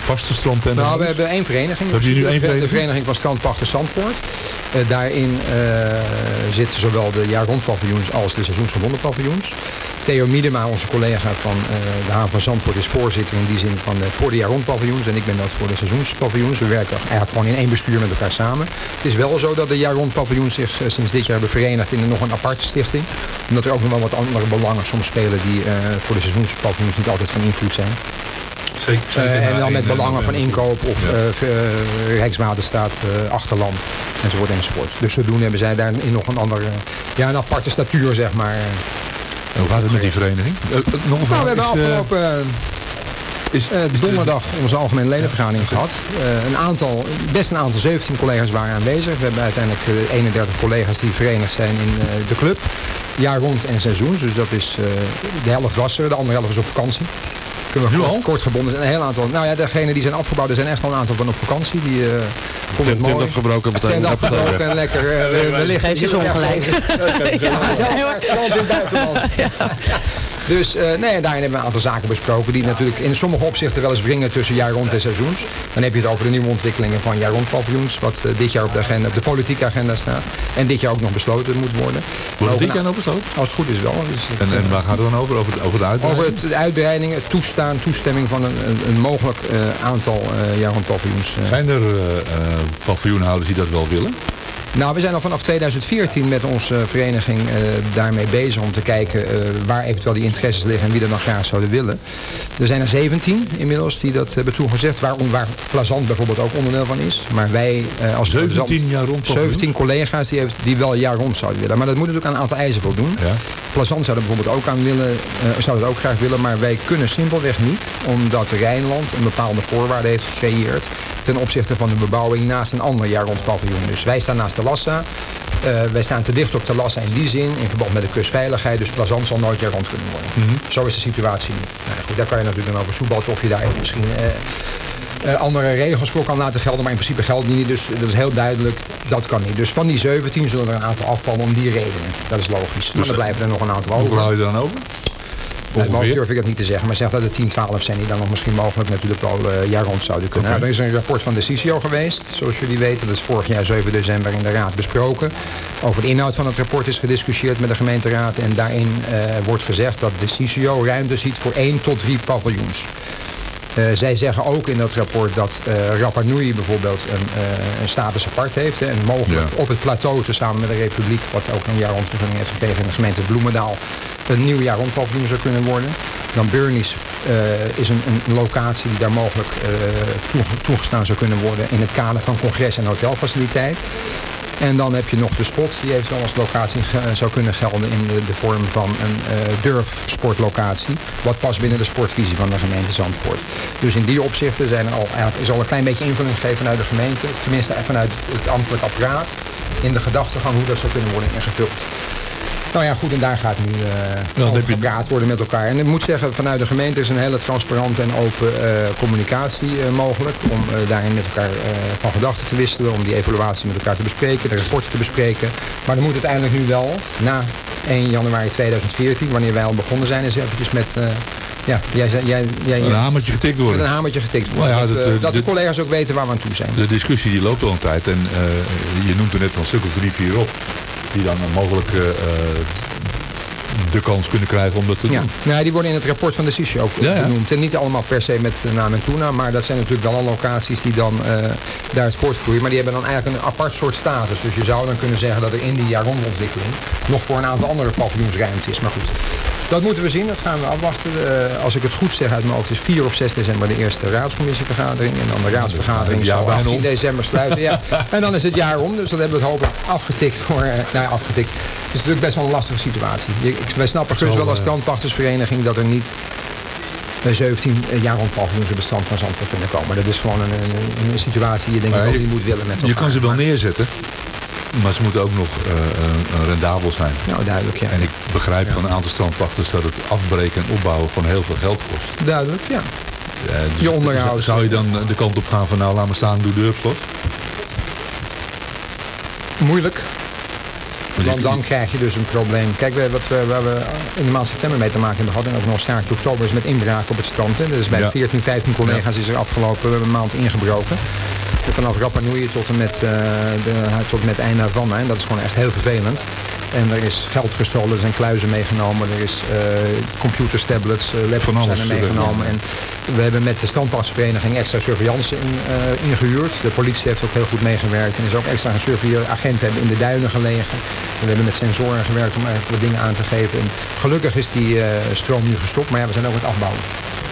vaste strandtenten. Nou, we hebben één vereniging. Hebben jullie nu één De- vereniging? De vereniging van Strandpachters Zandvoort. Eh, daarin eh, zitten zowel de jaar-rond-paviljoens als de seizoensgebonden paviljoens. Theo Miedema, onze collega van eh, de haven van Zandvoort, is voorzitter in die zin van de, voor de jaar-rond-paviljoens. En ik ben dat voor de seizoenspaviljoens. We werken eigenlijk gewoon in één bestuur met elkaar samen. Het is wel zo dat de jaar-rond-paviljoens zich eh, sinds dit jaar hebben verenigd in een nog een aparte stichting. Omdat er ook nog wel wat andere belangen soms spelen die voor de seizoenspaviljoens niet altijd van invloed zijn. Zeker, zeker Eh, en dan met één, eh, belangen van inkoop of eh, Rijkswaterstaat, achterland enzovoort enzovoort. Dus zodoende hebben zij daarin nog een andere, ja, een aparte statuur zeg maar. En hoe gaat het met die vereniging? Nog een Nou, we hebben afgelopen is, donderdag onze algemene ledenvergadering gehad. Eh, een aantal, best een aantal, 17 collega's waren aanwezig. We hebben uiteindelijk eh, 31 collega's die verenigd zijn in de club. Jaar rond en seizoens. Dus dat is, de helft was er, de andere helft is op vakantie. Kunnen we Nu kort, al? kort gebonden zijn. Een heel aantal. Nou ja, degenen die zijn afgebouwd, er zijn echt wel een aantal van op vakantie. Die eh vonden het Tent mooi. afgebroken, meteen Tent afgebroken en lekker uh, wellicht. Geef je ze. Ja, zelfs in het buitenland. [LAUGHS] Dus eh, nee, daarin hebben we een aantal zaken besproken die natuurlijk in sommige opzichten wel eens wringen tussen jaar rond en seizoens. Dan heb je het over de nieuwe ontwikkelingen van jaar rond paviljoens, wat eh, dit jaar op de, agenda, op de politieke agenda staat. En dit jaar ook nog besloten moet worden. Wordt Ook dit jaar nog besloten? Als het goed is wel. Dus het, En, en waar gaat het dan over? Over, over de uitbreiding? over het, de uitbreiding, het toestaan, toestemming van een, een, een mogelijk eh, aantal jaar rond paviljoens. Zijn er paviljoenhouders die dat wel willen? Nou, we zijn al vanaf 2014 met onze vereniging eh, daarmee bezig om te kijken eh, waar eventueel die interesses liggen en wie dat dan graag zouden willen. Er zijn er 17 inmiddels die dat hebben toegezegd, waar, waar Plazant bijvoorbeeld ook onderdeel van is. Maar wij eh, als 17 jaar rond paviljoens? 17 collega's die, heeft, die wel jaar rond zouden willen. Maar dat moet natuurlijk aan een aantal eisen voldoen. Ja. Plazant zou er bijvoorbeeld ook aan willen, zou dat ook graag willen, maar wij kunnen simpelweg niet, omdat Rijnland een bepaalde voorwaarde heeft gecreëerd ten opzichte van de bebouwing naast een ander jaar rond paviljoen. Dus wij staan naast de Lassa. Eh, wij staan te dicht op de Lassa in die zin, in verband met de kustveiligheid. Dus Plazant zal nooit jaar rond kunnen worden. Zo is de situatie nu. Nou, goed, daar kan je natuurlijk dan over soebatten of je daar misschien eh, eh, andere regels voor kan laten gelden. Maar in principe geldt die niet. Dus dat is heel duidelijk, dat kan niet. Dus van die 17 zullen er een aantal afvallen om die redenen. Dat is logisch. maar er blijven er nog een aantal Hoeveel over. hou je er dan over? Ongeveer? durf ik het niet te zeggen, maar zeg dat er 10, 12 zijn die dan nog misschien mogelijk natuurlijk wel eh, jaar rond zouden kunnen. Nou, er is een rapport van de CICIO geweest, zoals jullie weten. Dat is vorig jaar 7 december in de Raad besproken. Over de inhoud van het rapport is gediscussieerd met de gemeenteraad. En daarin eh, wordt gezegd dat de CICIO ruimte ziet voor 1 tot 3 paviljoens. Eh, zij zeggen ook in dat rapport dat eh Rapa Nui bijvoorbeeld een, eh, een status apart heeft. Hè, en mogelijk Ja. op het plateau tezamen met de Republiek, wat ook een jaar rondvergunning heeft gekregen in de gemeente Bloemendaal, een nieuw jaar rondpaviljoen zou kunnen worden. Dan Burnies eh, is een, een locatie die daar mogelijk eh, toe- toegestaan zou kunnen worden in het kader van congres- en hotelfaciliteit. En dan heb je nog de spot, die eventueel als locatie zou kunnen gelden in de, vorm van een eh durfsportlocatie. Wat past binnen de sportvisie van de gemeente Zandvoort. Dus in die opzichten zijn er al, is al een klein beetje invulling gegeven vanuit de gemeente. Tenminste vanuit het ambtelijk apparaat. In de gedachtegang hoe dat zou kunnen worden ingevuld. Nou ja, goed, en daar gaat nu gepraat worden met elkaar. En ik moet zeggen, vanuit de gemeente is een hele transparante en open eh, communicatie eh, mogelijk. Om daarin met elkaar van gedachten te wisselen. Om die evaluatie met elkaar te bespreken, de rapporten te bespreken. Maar er moet uiteindelijk nu wel, na 1 januari 2014, wanneer wij al begonnen zijn, eens eventjes met... ja, jij, jij, jij, Een hamertje getikt worden. Met een hamertje getikt worden. Nou ja, dat, dat, dat de collega's ook weten waar we aan toe zijn. De discussie die loopt al een tijd en je noemt er net al een stuk of drie, vier op. Die dan mogelijk eh, eh, de kans kunnen krijgen om dat te Ja. doen. Nou, die worden in het rapport van de CICI ook Ja, ja. genoemd. En niet allemaal per se met eh, naam en toenaam. Maar dat zijn natuurlijk wel al locaties die dan daar het voortvoeren. Maar die hebben dan eigenlijk een apart soort status. Dus je zou dan kunnen zeggen dat er in die jaar rondontwikkeling nog voor een aantal andere paviljoens ruimte is. Maar goed, dat moeten we zien. Dat gaan we afwachten. Eh, als ik het goed zeg uit mijn hoofd is 4 of 6 december de eerste raadscommissievergadering. En dan de raadsvergadering zal bijna 18 om. december sluiten. Ja. [LAUGHS] En dan is het jaar om. Dus dat hebben we het hopelijk afgetikt. Voor, eh, nou ja, afgetikt. Het is natuurlijk best wel een lastige situatie. Je- ik- wij snappen dus wel als eh, strandpachtersvereniging dat er niet eh, 17 jaar rond paviljoens op het strand van Zandvoort kunnen komen. Dat is gewoon een, een, een situatie die je denk ik ook niet moet willen met elkaar. Je kan ze wel neerzetten, maar ze moeten ook nog eh, eh, rendabel zijn. Nou, duidelijk, ja. En ik begrijp van een aantal strandpachters dat het afbreken en opbouwen van heel veel geld kost. Duidelijk, ja. dus Je onderhoud. Zou je dan de kant op gaan van nou laat maar staan, doe de slot? Moeilijk. Want dan krijg je dus een probleem. Kijk, we- wat we, waar we in de maand september mee te maken hebben gehad... en ook nog sterk in oktober is met inbraak op het strand. Hè. Dus bij Ja. 14, 15 collega's is er afgelopen maand ingebroken. Vanaf Rapa Nui tot en met, eh de, tot en met Eina van. En dat is gewoon echt heel vervelend. En er is geld gestolen, er zijn kluizen meegenomen, er is eh, computers, tablets, eh, laptops zijn er meegenomen. En we hebben met de strandpadsvereniging extra surveillance in, eh, ingehuurd. De politie heeft ook heel goed meegewerkt en is ook extra een surveillant hebben in de duinen gelegen. En we hebben met sensoren gewerkt om eigenlijk wat dingen aan te geven. En gelukkig is die eh, stroom nu gestopt, maar ja, we zijn ook aan het afbouwen.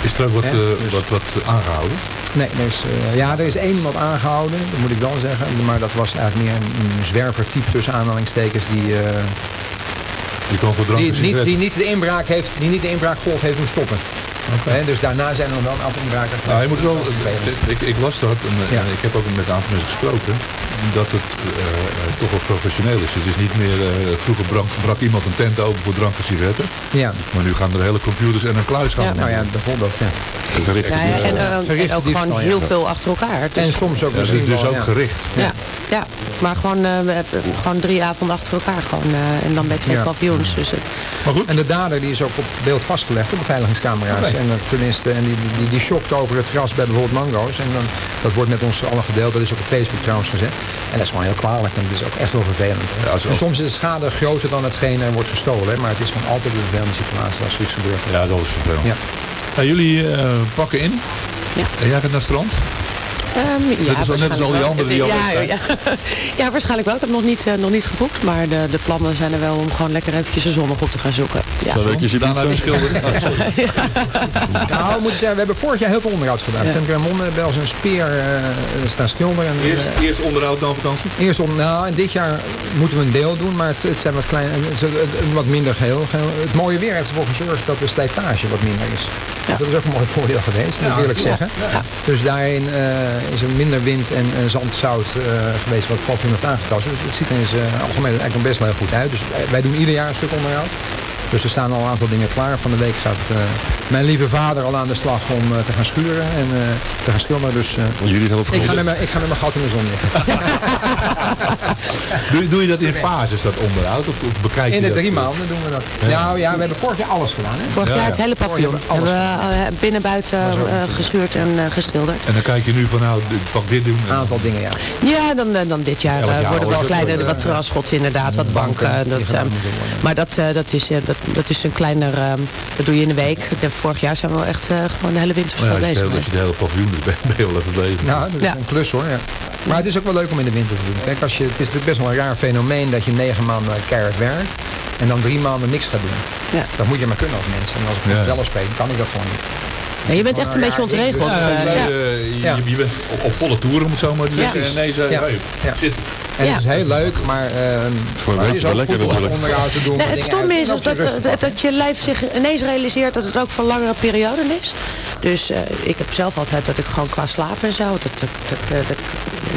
Is er ook wat, eh, dus- wat, wat aangehouden? Nee, er is, eh, ja, er is één iemand aangehouden, dat moet ik wel zeggen. Maar dat was eigenlijk meer een, een zwervertype tussen aanhalingstekens die... eh, kan voor drank die, niet, die, niet de inbraak heeft, die niet de inbraakgolf heeft doen stoppen. Hè, dus daarna zijn er nog wel een aantal inbraken. Nou, je moet wel, ik, ik las dat en, eh, Ja. en ik heb ook met een aantal mensen gesproken dat het eh, eh, toch wel professioneel is. Het is niet meer, eh, vroeger brak, brak iemand een tent open voor drank en sigaretten. Ja. Maar nu gaan er hele computers en een kluis gaan. Ja. Nou ja, bijvoorbeeld. Ja. Gerichte Ja, en, eh, en ook gewoon heel veel achter elkaar. Dus- En soms ook Ja, misschien dus wel, ook ja. gericht. ja, ja, maar gewoon, eh, we hebben gewoon drie avonden achter elkaar. Gewoon, eh, en dan bij twee Ja. paviljoens. Dus het, Maar goed, En de dader die is ook op beeld vastgelegd op beveiligingscamera's. En er tenminste, en die, die, die shockt over het gras bij bijvoorbeeld mango's. En dan, dat wordt met ons allen gedeeld. Dat is ook op Facebook trouwens gezet. En dat is gewoon heel kwalijk. En dat is ook echt wel vervelend. Ja, en soms is de schade groter dan hetgeen er wordt gestolen. hè. Maar het is gewoon altijd een vervelende situatie als zoiets gebeurt. ja, dat is vervelend. Ja. Nou, jullie eh, pakken in. Ja. En jij gaat naar het strand? Ehm, ja, al- net als al die anderen die al ja, weg zijn. ja, [LAUGHS] ja, waarschijnlijk wel. Ik heb nog niet, eh, nog niet geboekt, maar de, de plannen zijn er wel om gewoon lekker eventjes een zonnegroep te gaan zoeken. Ja. Zo weet je, Daarna weer schilderen. Nou, we moeten zeggen, we hebben vorig jaar heel veel onderhoud gedaan. Ja. Femke en Monde hebben als een speer eh, staan schilderen. En, Eerst, eh, eerst onderhoud, dan vakantie? Eerst om, nou, en dit jaar moeten we een deel doen, maar het, het zijn wat klein, het is wat minder geheel. Het mooie weer heeft ervoor gezorgd dat de slijtage wat minder is. Ja. Dat is ook een mooi voordeel geweest, moet ik eerlijk zeggen. Dus daarin eh, is er minder wind en eh, zandzout eh, geweest wat het paviljoen heeft aangetast. Dus het ziet er in zijn algemeen eigenlijk best wel heel goed uit. Dus wij doen ieder jaar een stuk onderhoud. Dus er staan al een aantal dingen klaar. Van de week gaat eh, mijn lieve vader al aan de slag om eh, te gaan schuren en eh, te gaan schilderen. Dus eh, Jullie hebben ik, ga met mijn, ik ga met mijn gat in de zon liggen. Doe, doe je dat in fases, dat onderhoud? Of, of bekijk je In de dat? drie maanden doen we dat. Nou ja, we hebben vorig jaar alles gedaan. Hè? Vorig Ja, jaar ja. het hele paviljoen. Hebben we eh, binnen buiten eh, geschuurd en eh, geschilderd. En dan kijk je nu van, nou, dit- pak dit doen. Een En, aantal dingen, ja. Ja, dan, eh, dan dit jaar eh, worden wel kleine, wat eh, terrasgods inderdaad, wat banken. dat, eh, maar dat, eh, dat, is, eh, dat, dat is een kleiner, eh, dat doe je in de week. De, vorig jaar zijn we wel echt eh, gewoon de hele winter nou ja, bezig als geweest. je de hele paviljoen doet, ben ben [LAUGHS] je wel even bezig. Nou, dat is Ja. een klus hoor, ja. Maar het is ook wel leuk om in de winter te doen. Kijk, als je, het is natuurlijk best wel een raar fenomeen dat je negen maanden keihard werkt en dan drie maanden niks gaat doen. Ja. Dat moet je maar kunnen als mensen. En als ik Ja. ja. zelf spreek, kan ik dat gewoon niet. Ja, je bent echt een Ja, beetje ontregeld. Ja, eh, wij, ja. eh, je, Ja. je bent op, op volle toeren, om het zo maar te zeggen. Ja. En Ja. Ja. zitten. En Ja. het is heel leuk, maar eh Voor maar het is ook lekker natuurlijk. onderhoud te doen. Het stomme is dat, dat, je lijf zich ineens realiseert dat het ook voor langere perioden is. Dus eh, ik heb zelf altijd dat ik gewoon qua slaap en zo, dat, dat, dat, dat, dat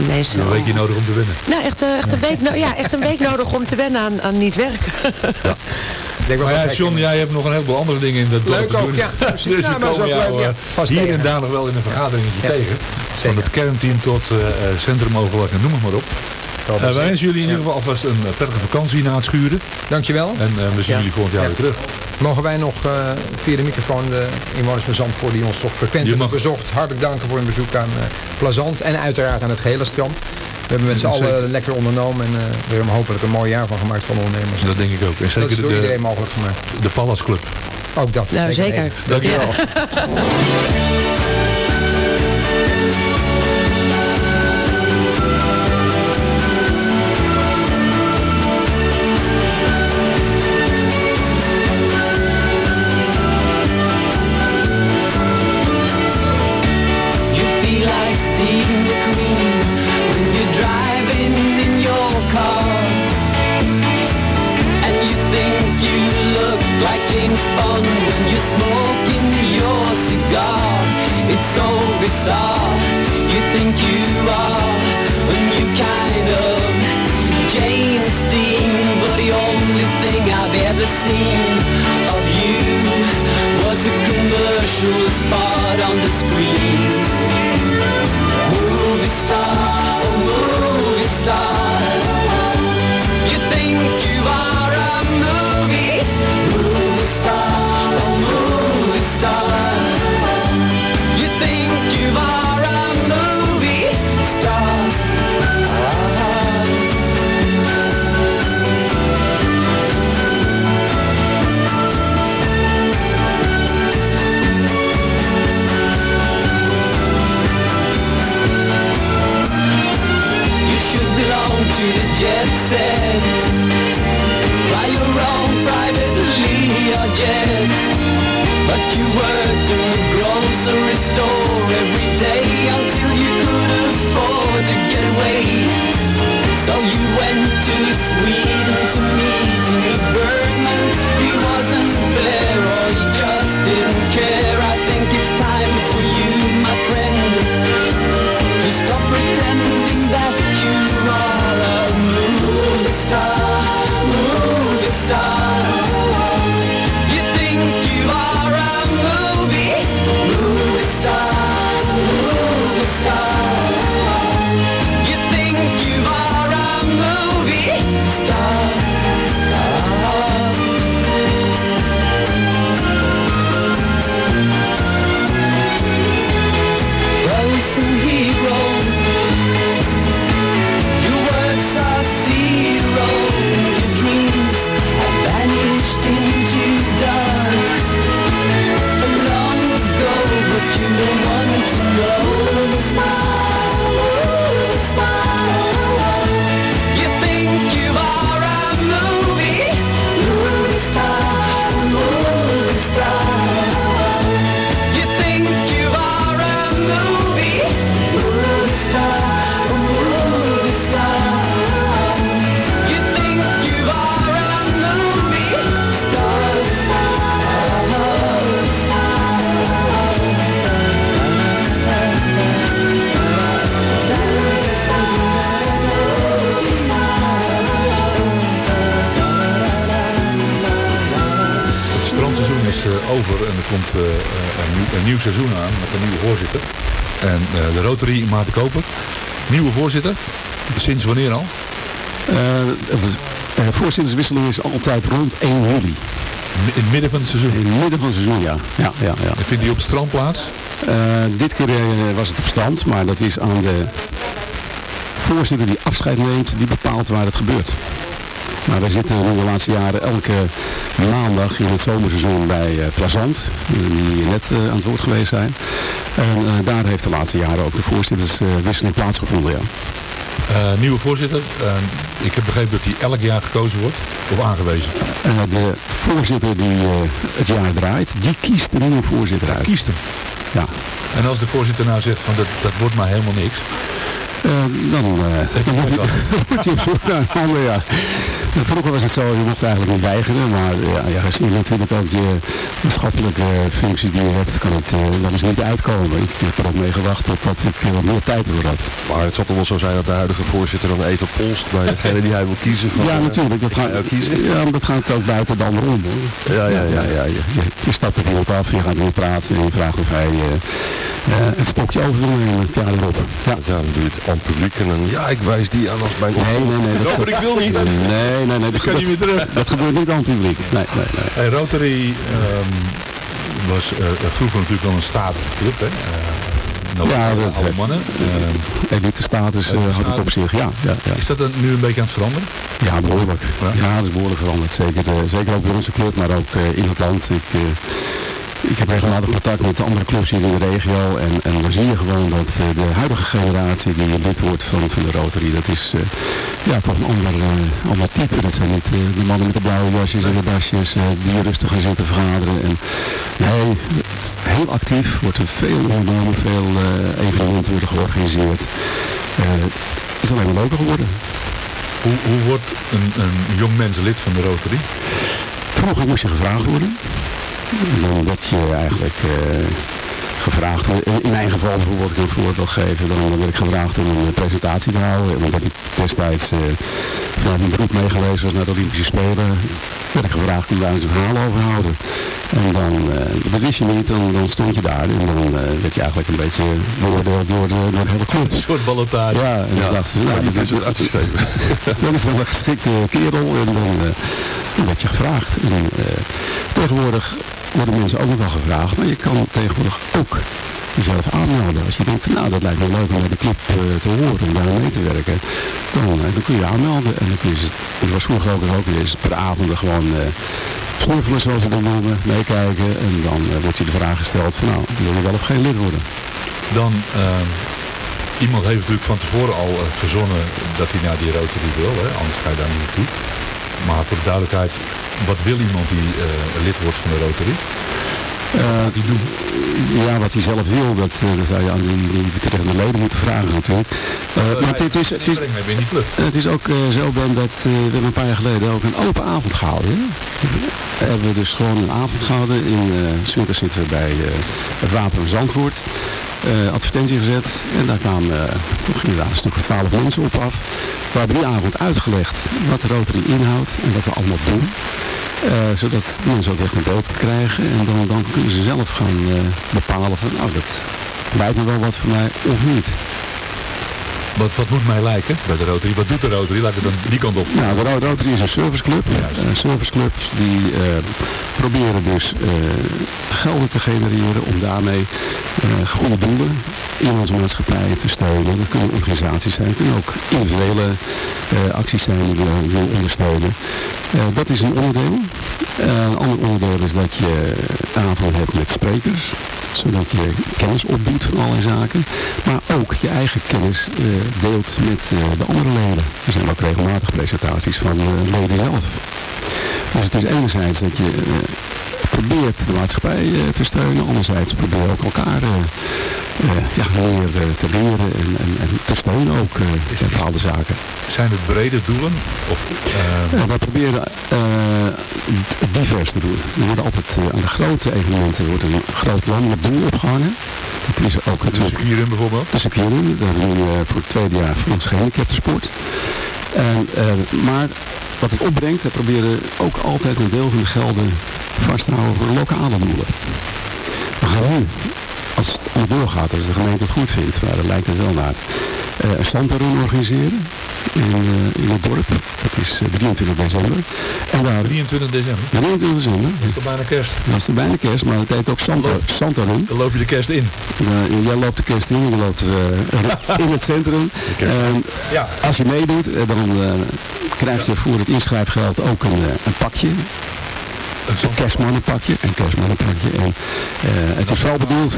ineens... Een weekje nodig om te winnen. Nou, echt, eh, echt, een week, no- ja, echt een week nodig om te wennen aan, aan niet werken. Ik [LAUGHS] denk wel Maar ja, John, jij hebt nog een heleboel andere dingen in dat dorp Leuk te ook, doen. ja. [LAUGHS] dus Ja, maar komen jou leuk, ja. eh, hier en daar nog wel in een vergadering tegen. Van het kernteam tot eh eh, centrumoverleg en noem het maar op. Wel, Eh, wij wensen jullie in ieder geval alvast een eh, prettige vakantie na het schuren. Dankjewel. En eh, we zien Ja. jullie volgend jaar Ja. weer terug. Mogen wij nog eh, via de microfoon de inwoners van Zandvoort die ons toch frequent Je hebben bezocht. Hartelijk danken voor hun bezoek aan eh Plazant en uiteraard aan het gehele strand. We hebben met z'n zeker. allen lekker ondernomen en eh, er hebben hopelijk een mooi jaar van gemaakt van de ondernemers. Dat denk ik ook. En Dat zeker is door de, iedereen de, mogelijk gemaakt. de Pallas Club. Ook dat. Nou, zeker. weten. Dankjewel. You [LAUGHS] komt eh, eh, een, nieuw, een nieuw seizoen aan met een nieuwe voorzitter. En eh, de Rotary Maarten Koper, nieuwe voorzitter. Sinds wanneer al? voorzitterswisseling is altijd rond 1 juli. In het midden van het seizoen? In het midden van het seizoen, ja. ja, ja, ja. En vindt die op het strand plaats? Dit keer was het op strand, maar dat is aan de voorzitter die afscheid neemt, die bepaalt waar het gebeurt. Maar wij zitten in de laatste jaren elke maandag in het zomerseizoen bij uh, Plazant, die net eh, aan het woord geweest zijn. En eh, daar heeft de laatste jaren ook de voorzitterswisseling plaatsgevonden, ja. Eh, nieuwe voorzitter. Eh, ik heb begrepen dat hij elk jaar gekozen wordt of aangewezen. Eh, de voorzitter die eh, het jaar draait, die kiest de nieuwe voorzitter uit. Kiest hem? Ja. En als de voorzitter nou zegt van dat, dat wordt maar helemaal niks. Eh, dan, eh, [LAUGHS] dan moet je, moet je op zoek naar [LAUGHS] een ander, ja. Vroeger was het zo, je mocht eigenlijk niet weigeren, maar ja, ja, gezien natuurlijk ook je maatschappelijke functies die je hebt, kan het uh, dan eens niet uitkomen. Ik heb er ook mee gewacht totdat ik wat meer tijd voor had. Maar het zal toch wel zo zijn dat de huidige voorzitter dan even polst bij degene die hij wil kiezen. Van, ja, natuurlijk. Dat gaat, kiezen. Ja, maar dat gaat ook buiten de andere om. Hoor. Ja, ja, ja. ja, Je, je, je stapt er iemand af, je gaat weer praten en je vraagt of hij uh, het stokje over wil nemen het jaar erop. Ja. ja, dan doe je het aan het publiek en dan, ja, ik wijs die aan als mijn Nee, nee, nee. Dat, ik wil niet. Nee, nee, nee. Dat, kan niet meer terug. Dat gebeurt niet aan het publiek. Nee, nee, nee. Hey, Rotary um, was uh, vroeger natuurlijk wel een statige club, hè? Uh, ja, dat alle mannen. Uh, elite status uh, had het op zich, ja, ja, ja. Is dat dan nu een beetje aan het veranderen? Ja, behoorlijk. Ja, ja dat is behoorlijk veranderd. Zeker, zeker ook bij onze club, maar ook in het land. Ik, ik heb regelmatig contact met de andere clubs hier in de regio. En, en dan zie je gewoon dat uh, de huidige generatie die lid wordt van, van de Rotary, dat is uh, ja, toch een ander, uh, ander type. Dat zijn niet de mannen met de blauwe jasjes en de dasjes die rustig gaan zitten vergaderen. En, nee, heel actief, wordt er veel ondernomen, veel evenementen worden georganiseerd. het is alleen maar leuker geworden. Hoe, hoe wordt een, een jong mens lid van de Rotary? Vroeger moest je gevraagd worden dan dat je eigenlijk uh, gevraagd wordt. In, mijn geval bijvoorbeeld, ik een voorbeeld geven, dan, werd ik gevraagd om een presentatie te houden. Omdat ik destijds uh, vanuit mijn beroep meegeweest was naar de Olympische Spelen, werd ik gevraagd om daar eens een verhaal over te houden. En dan, dat wist je niet, dan, dan stond je daar en dan werd je eigenlijk een beetje beoordeeld door de, door de hele club. Een soort ballotage. Ja, en dan dachten ze, nou, dat is, is, [LAUGHS] dat is wel een geschikte kerel en dan, dan werd je gevraagd. En, tegenwoordig worden mensen ook nog wel gevraagd, maar je kan tegenwoordig ook jezelf aanmelden. Als je denkt van nou, dat lijkt me leuk om bij de club uh, te horen, om daar mee te werken, dan, uh, dan kun je aanmelden. En dan kun je, het was vroeger ook, ook eens per avond gewoon uh, snuffelen, zoals ze dat noemen, meekijken. En dan wordt je de vraag gesteld van nou, wil je wel of geen lid worden? Dan, iemand heeft natuurlijk van tevoren al eh, verzonnen dat hij naar die Rotary wil. Hè? Anders ga je daar niet naartoe. Maar voor de duidelijkheid, wat wil iemand die eh, lid wordt van de Rotary? Eh, die doen? Ja, wat hij zelf wil, dat, eh, dat zou je aan die, die betreffende leden moeten vragen natuurlijk. Eh, maar het, is, het, is, het is ook eh, zo, Ben, dat eh, we hebben een paar jaar geleden ook een open avond gehouden. We hebben dus gewoon een avond gehouden. In uh, zitten we bij eh, het Wapen Zandvoort. Eh, advertentie gezet. En daar kwamen uh, toch inderdaad een stuk of twaalf mensen op af. We hebben die avond uitgelegd wat de Rotary inhoudt en wat we allemaal doen. Eh, zodat mensen ook echt een beeld krijgen. En dan, dan kunnen ze zelf gaan eh, bepalen van, nou dat lijkt me wel wat voor mij of niet. Wat, wat moet mij lijken bij de Rotary? Wat doet de Rotary? Laat het dan die kant op. Nou, de Ro- Rotary is een serviceclub. Een serviceclub die eh, proberen dus eh, gelden te genereren om daarmee eh, goede doelen in onze maatschappij te steunen. Dat kunnen organisaties zijn, het kunnen ook individuele eh, acties zijn die we willen ondersteunen. Eh, dat is een onderdeel. Eh, een ander onderdeel is dat je een aantal hebt met sprekers zodat je kennis opdoet van allerlei zaken. Maar ook je eigen kennis eh, deelt met eh, de andere leden. Er zijn ook regelmatig presentaties van de leden zelf. Dus het is enerzijds dat je eh, probeert de maatschappij eh, te steunen. Anderzijds probeer ook elkaar eh, eh, ja, meer te leren en, en, en te steunen ook in bepaalde zaken. Zijn het brede doelen? Of, Ja, wij proberen divers te doen. Er worden altijd aan de grote evenementen wordt een groot landelijk doel opgehangen. Het is ook de circuitrun bijvoorbeeld? de circuitrun. Dat doen we voor het tweede jaar voor ons gehandicaptensport. En, eh, maar wat het opbrengt, we proberen ook altijd een deel van de gelden vast te houden voor lokale doelen. We gaan nu, als het om doorgaat, als de gemeente het goed vindt, maar daar lijkt het wel naar, eh, een standaardrun organiseren in, eh, in het dorp. Dat is eh, 23 december. En daar, 23 december. 23 december. Dat is toch bijna kerst? Dat is bijna kerst, maar het heet ook Santa, Santa Run. Dan loop je de kerst in. Uh, jij loopt de kerst in, je loopt eh, [LAUGHS] in het centrum. En Ja. als je meedoet, eh, dan eh, krijg je voor het inschrijfgeld ook een, eh, een pakje. Een kerstmannenpakje, een kerstmannenpakje. En eh, het is vooral bedoeld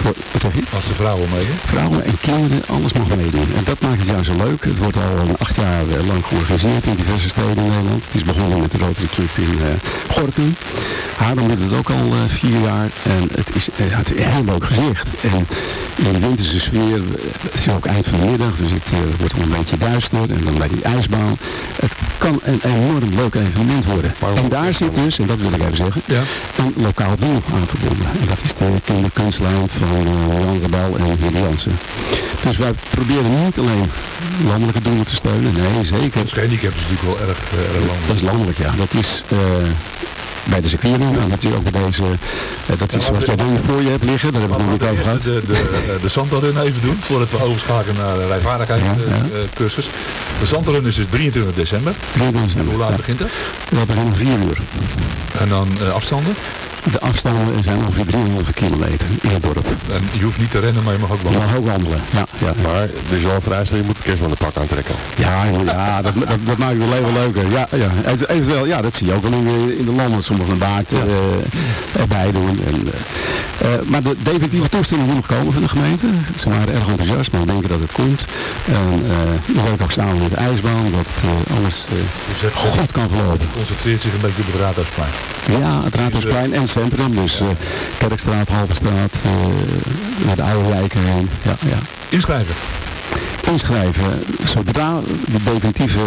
voor, wat zeg je? Als de vrouwen mee. Vrouwen en kinderen, alles mag meedoen. En dat maakt het juist zo leuk. Het wordt al acht jaar eh, lang georganiseerd in diverse steden in Nederland. Het is begonnen met de Rotary Club in uh, Gorkum. Haarlem doet het ook al vier jaar. En het is, het is een heel leuk gezicht. En in de winterse sfeer, het is ook eind van de middag, dus het, het wordt al een beetje duister. En dan bij die ijsbaan. Het kan een enorm leuk evenement worden. En daar zit dus, en dat wil ik even zeggen, een lokaal doel aan verbonden. En dat is de kinderkunstlijn van eh, Jan Rebel en Willy Jansen. Dus wij proberen niet alleen landelijke doelen te steunen, nee zeker. Het gehandicap is natuurlijk wel erg, eh, erg landelijk. Dat is landelijk, ja. Dat is eh, bij de circuitrun en dat is ook bij deze, eh, dat is wat jij voor je hebt liggen, daar hebben we het nog niet over gehad. De, de, de, even doen, voordat we overschakelen naar de rijvaardigheidscursus. De Zandalrun is dus 23 december. 23 december, Hoe laat begint dat? Dat begint om 4 uur. En dan eh, afstanden? De afstanden zijn ongeveer 3,5 kilometer in het dorp. En je hoeft niet te rennen, maar je mag ook Je wandelen. mag ook wandelen, ja. ja. Maar er is wel een vereiste, je moet de kerstmannenpak aantrekken. Ja, ja dat, dat, dat maakt het leven leuker. Ja, ja. En Eventueel, ja, dat zie je ook wel in de, in de landen. Sommigen een baard eh, erbij doen. En, eh, eh, maar de definitieve toestemming moet nog komen van de gemeente. Ze waren erg enthousiast, maar we denken dat het komt. En eh, we werken ook samen met de ijsbaan, dat eh, alles eh, goed kan verlopen. concentreert zich een beetje op het Raadhuisplein. Ja, het Raadhuisplein en het centrum. Dus eh, Kerkstraat, Halterstraat, eh, naar de oude wijken heen. Ja, ja. Inschrijven. Inschrijven. Zodra de definitieve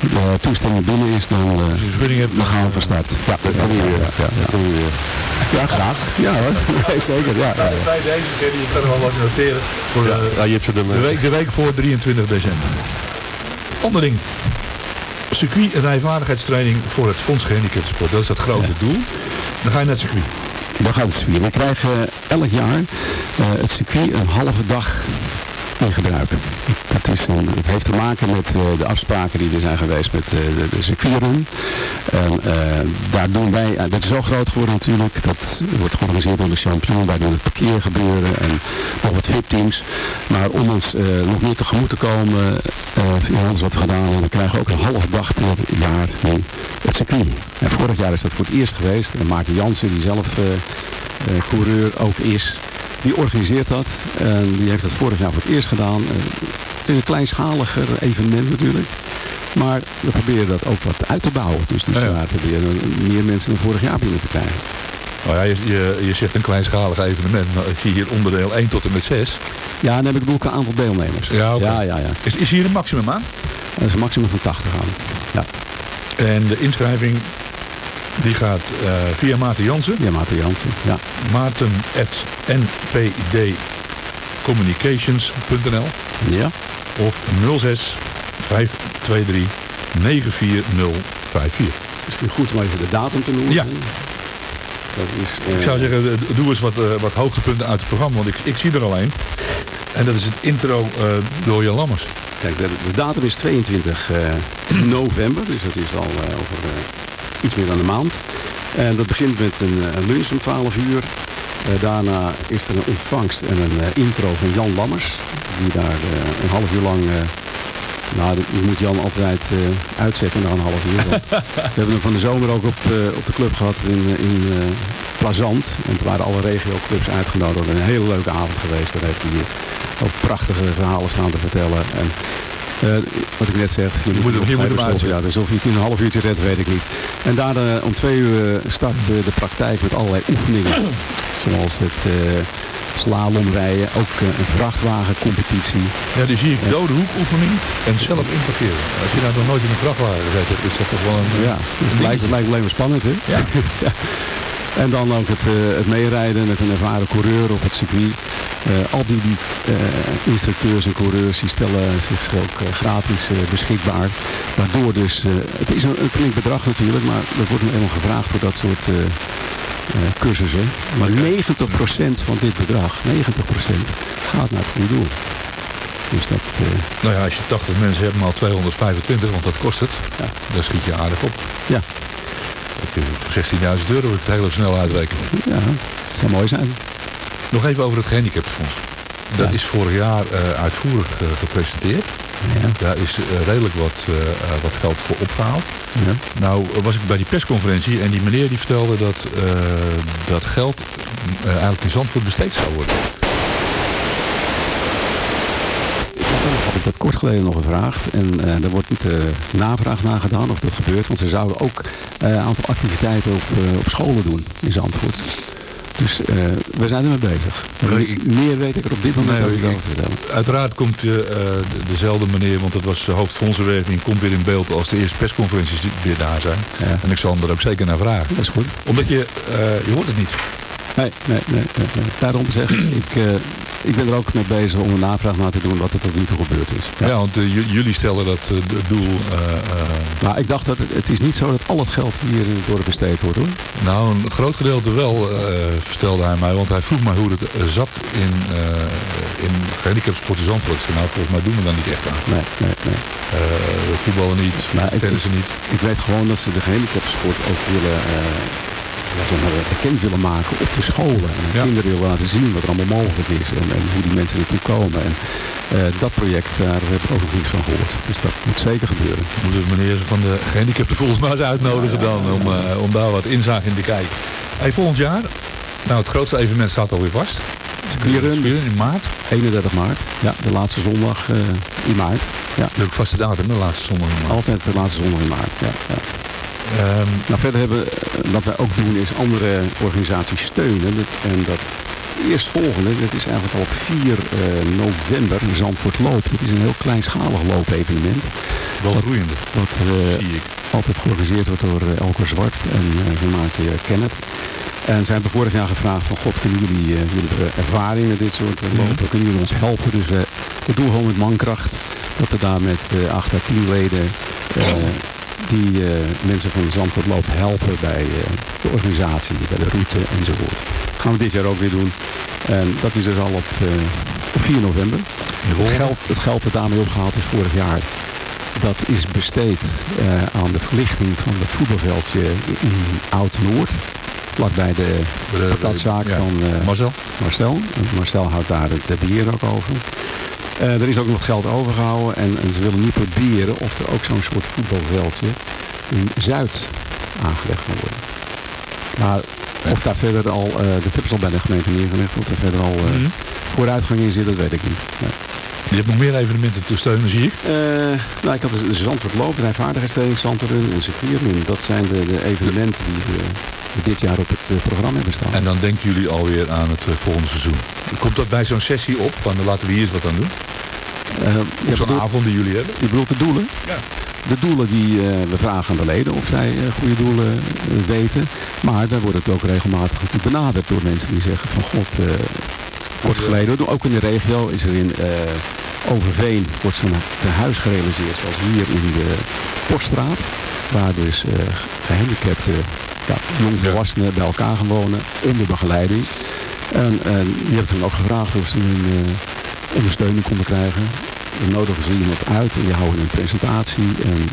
eh, toestemming binnen is, dan, eh, dan gaan we van start. Ja, dat doen we weer. Ja, ja, ja. graag. Ja hoor, [LAUGHS] Nee, zeker. Ja. Bij deze, je kan er wel wat noteren. Voor je hebt ze de, week, de week voor 23 december. Ander ding. Circuit rijvaardigheidstraining voor het Fonds Gehandicaptensport. Dat is dat grote doel. Dan ga je naar het circuit. Dan gaat het circuit. We krijgen elk jaar eh, het circuit een halve dag in gebruik. Dat, is een, heeft te maken met eh, de afspraken die er zijn geweest met eh, de, de. En eh, daar doen wij, dat is zo groot geworden natuurlijk, dat wordt georganiseerd door de champion. Wij doen het parkeergebeuren en nog wat VIP-teams. Maar om ons nog meer tegemoet te komen, in alles wat we gedaan dan krijgen ook een halve dag per jaar nu het circuit. En vorig jaar is dat voor het eerst geweest. En Maarten Jansen, die zelf coureur ook is, die organiseert dat. En die heeft het vorig jaar voor het eerst gedaan. Eh, het is een kleinschaliger evenement natuurlijk. Maar we proberen dat ook wat uit te bouwen. Dus dit jaar proberen we meer mensen dan vorig jaar binnen te krijgen. Nou ja, je, je, je zegt een kleinschalig evenement. Nou, ik zie hier onderdeel 1 tot en met 6. Ja, dan heb ik ook een aantal deelnemers. Ja, ja, ja. Is, is hier een maximum aan? Dat is een maximum van 80 aan. Ja. En de inschrijving die gaat eh, via Maarten Jansen. Ja, Maarten Jansen, ja. Maarten at npdcommunications.nl Ja. Of 06 523 94054. Misschien goed om even de datum te noemen. Ja. Dat is, eh, Ik zou zeggen, eh, doe eens wat, wat hoogtepunten uit het programma, want ik, ik zie er al een. En dat is het intro door Jan Lammers. Kijk, de, de datum is 22 eh, november, dus dat is al over iets meer dan een maand. En dat begint met een, eh, een lunch om 12 uur. Eh, daarna is er een ontvangst en een eh, intro van Jan Lammers. Die daar een half uur lang... nou, je moet Jan altijd uitzetten na een half uur. [LAUGHS] We hebben hem van de zomer ook op, op de club gehad in, in Plazant. En toen waren alle regioclubs uitgenodigd. Een hele leuke avond geweest. Daar heeft hij ook prachtige verhalen staan te vertellen. En eh, wat ik net zeg, je, moet hem- je moet hem. Ja, dus of je het in een half uurtje redt, weet ik niet. En daarna om twee uur eh, start eh, de praktijk met allerlei oefeningen. [CLEARS THROAT] Zoals het slalomrijden, ook een vrachtwagencompetitie. Ja, die zie ik dode hoekoefening en zelf inparkeren. Als je nou nog nooit in een vrachtwagen gezeten hebt, is dat toch wel een... Ja, dus het lijkt, lijkt alleen maar spannend, hè? Ja. Ja. [LAUGHS] [LAUGHS] En dan ook het, eh, het meerijden met een ervaren coureur op het circuit. Eh, al die, die eh, instructeurs en coureurs die stellen zich ook gratis beschikbaar. Waardoor dus, het is een, een flink bedrag natuurlijk, maar er wordt nu eenmaal gevraagd voor dat soort cursussen. Maar 90% van dit bedrag, 90% gaat naar het goede doel. Dus dat... Nou ja, als je 80 mensen hebt, maal 225, want dat kost het. Dan schiet je aardig op. Ja. Dat kun je voor 16.000 euro het heel snel uitrekenen. ja, het zou mooi zijn. Nog even over het gehandicaptenfonds. Dat is vorig jaar eh, uitvoerig eh, gepresenteerd. Daar is eh, redelijk wat, wat geld voor opgehaald. Ja. Nou was ik bij die persconferentie en die meneer die vertelde dat dat geld eigenlijk in Zandvoort besteed zou worden. Had ik dat kort geleden nog gevraagd. En eh er wordt niet uh, navraag naar gedaan of dat gebeurt. Want ze zouden ook eh, een aantal activiteiten op, eh, op scholen doen in Zandvoort. Dus eh, we zijn ermee bezig. Nee, Meer weet ik er op dit moment Nee, ik- over te vertellen. Uiteraard komt eh, eh, de- dezelfde meneer, want dat was uh, hoofdfondsenwerving, komt weer in beeld als de eerste persconferenties die weer daar zijn. En ik zal hem er ook zeker naar vragen. Dat is goed. Omdat je, eh, je hoort het niet. Nee, nee, nee. nee, nee. Daarom zeg ik, ik, eh, ik ben er ook mee bezig om een navraag naar te doen wat er tot nu toe gebeurd is. Ja, want eh, jullie stellen dat eh, d- doel... eh, eh, Maar ik dacht dat het, het is niet zo dat al het geld hier in het dorp besteed wordt hoor. nou, een groot gedeelte wel, eh, vertelde hij mij. Want hij vroeg mij hoe het eh, zat in, in gehandicaptsporten Zandvoort. Nou, volgens mij doen we daar niet echt aan. Nee, nee, nee. Eh, we voetballen niet, Maar ik, tennissen niet. ik weet gewoon dat ze de gehandicaptensport ook willen, eh, ja, zeg maar, bekend willen maken op de scholen. En de kinderen willen laten zien wat er allemaal mogelijk is en, en hoe die mensen naartoe komen. En eh, dat project, daar heb ik ook nog niets van gehoord. Dus dat moet zeker gebeuren. Moeten we meneer van de gehandicapten volgens mij eens uitnodigen dan om, eh, om daar wat inzage in te kijken. Hey, volgend jaar, nou het grootste evenement staat alweer vast. Spieren in maart. 31 maart, ja, de laatste zondag eh, in maart. Ja. Leuk vaste datum, de laatste zondag in maart. Altijd de laatste zondag in maart, ja. ja. Nou, verder hebben, eh, wat wij ook doen is andere organisaties steunen. Dat- En dat eerstvolgende, dat is eigenlijk al op 4 eh, november, Zandvoort Loop. Dat is een heel kleinschalig loopevenement. Wel groeiende. Wat eh, altijd georganiseerd wordt door Elko Zwart en uh, Gemaakte Kenneth. En zij hebben vorig jaar gevraagd van god, kunnen jullie, uh, jullie ervaring met dit soort uh, lopen, kunnen jullie ons helpen? Dus we, we doen gewoon met mankracht dat we daar met uh, 8 à 10 leden uh, die uh, mensen van Zandvoort loopt helpen bij uh, de organisatie, bij de route enzovoort. Dat gaan we dit jaar ook weer doen. En dat is dus al op, uh, op 4 november. Het geld, het geld dat daarmee opgehaald is vorig jaar, dat is besteed aan de verlichting van het voetbalveldje in Oud-Noord. Vlakbij de, de patatzaak ja. van uh, Marcel. Marcel. Marcel houdt daar het beheer ook over. Uh, er is ook nog geld overgehouden en, en, ze willen nu proberen of er ook zo'n soort voetbalveldje in Zuid aangelegd kan worden. Maar Of daar verder al, eh, de tip is al bij de gemeente neergelegd, of er verder al eh, Mhm. vooruitgang in zit, dat weet ik niet. Nee. Je hebt nog meer evenementen te steunen, zie ik. Eh, nou, ik had de Zandvoort Loop, de Rijvaardigheidstraining, Zandrun en circuitrun. Dat zijn de, de evenementen die dit jaar op het eh, programma hebben staan. En dan denken jullie alweer aan het eh, volgende seizoen. Komt dat bij zo'n sessie op? Van, laten we hier eens wat aan doen? Ja, zo'n avond die jullie hebben? Je bedoelt de doelen? Ja. De doelen die we vragen aan de leden of zij goede doelen weten. Maar daar wordt het ook regelmatig natuurlijk benaderd door mensen die zeggen van god, kort geleden, ook in de regio is er in Overveen wordt zo'n tehuis gerealiseerd zoals hier in de Poststraat. Waar dus eh gehandicapte ja, jongvolwassenen bij elkaar gaan wonen onder begeleiding. En, en die hebben toen ook gevraagd of ze een eh, ondersteuning konden krijgen. Dan nodigen ze iemand uit en die houden een presentatie. En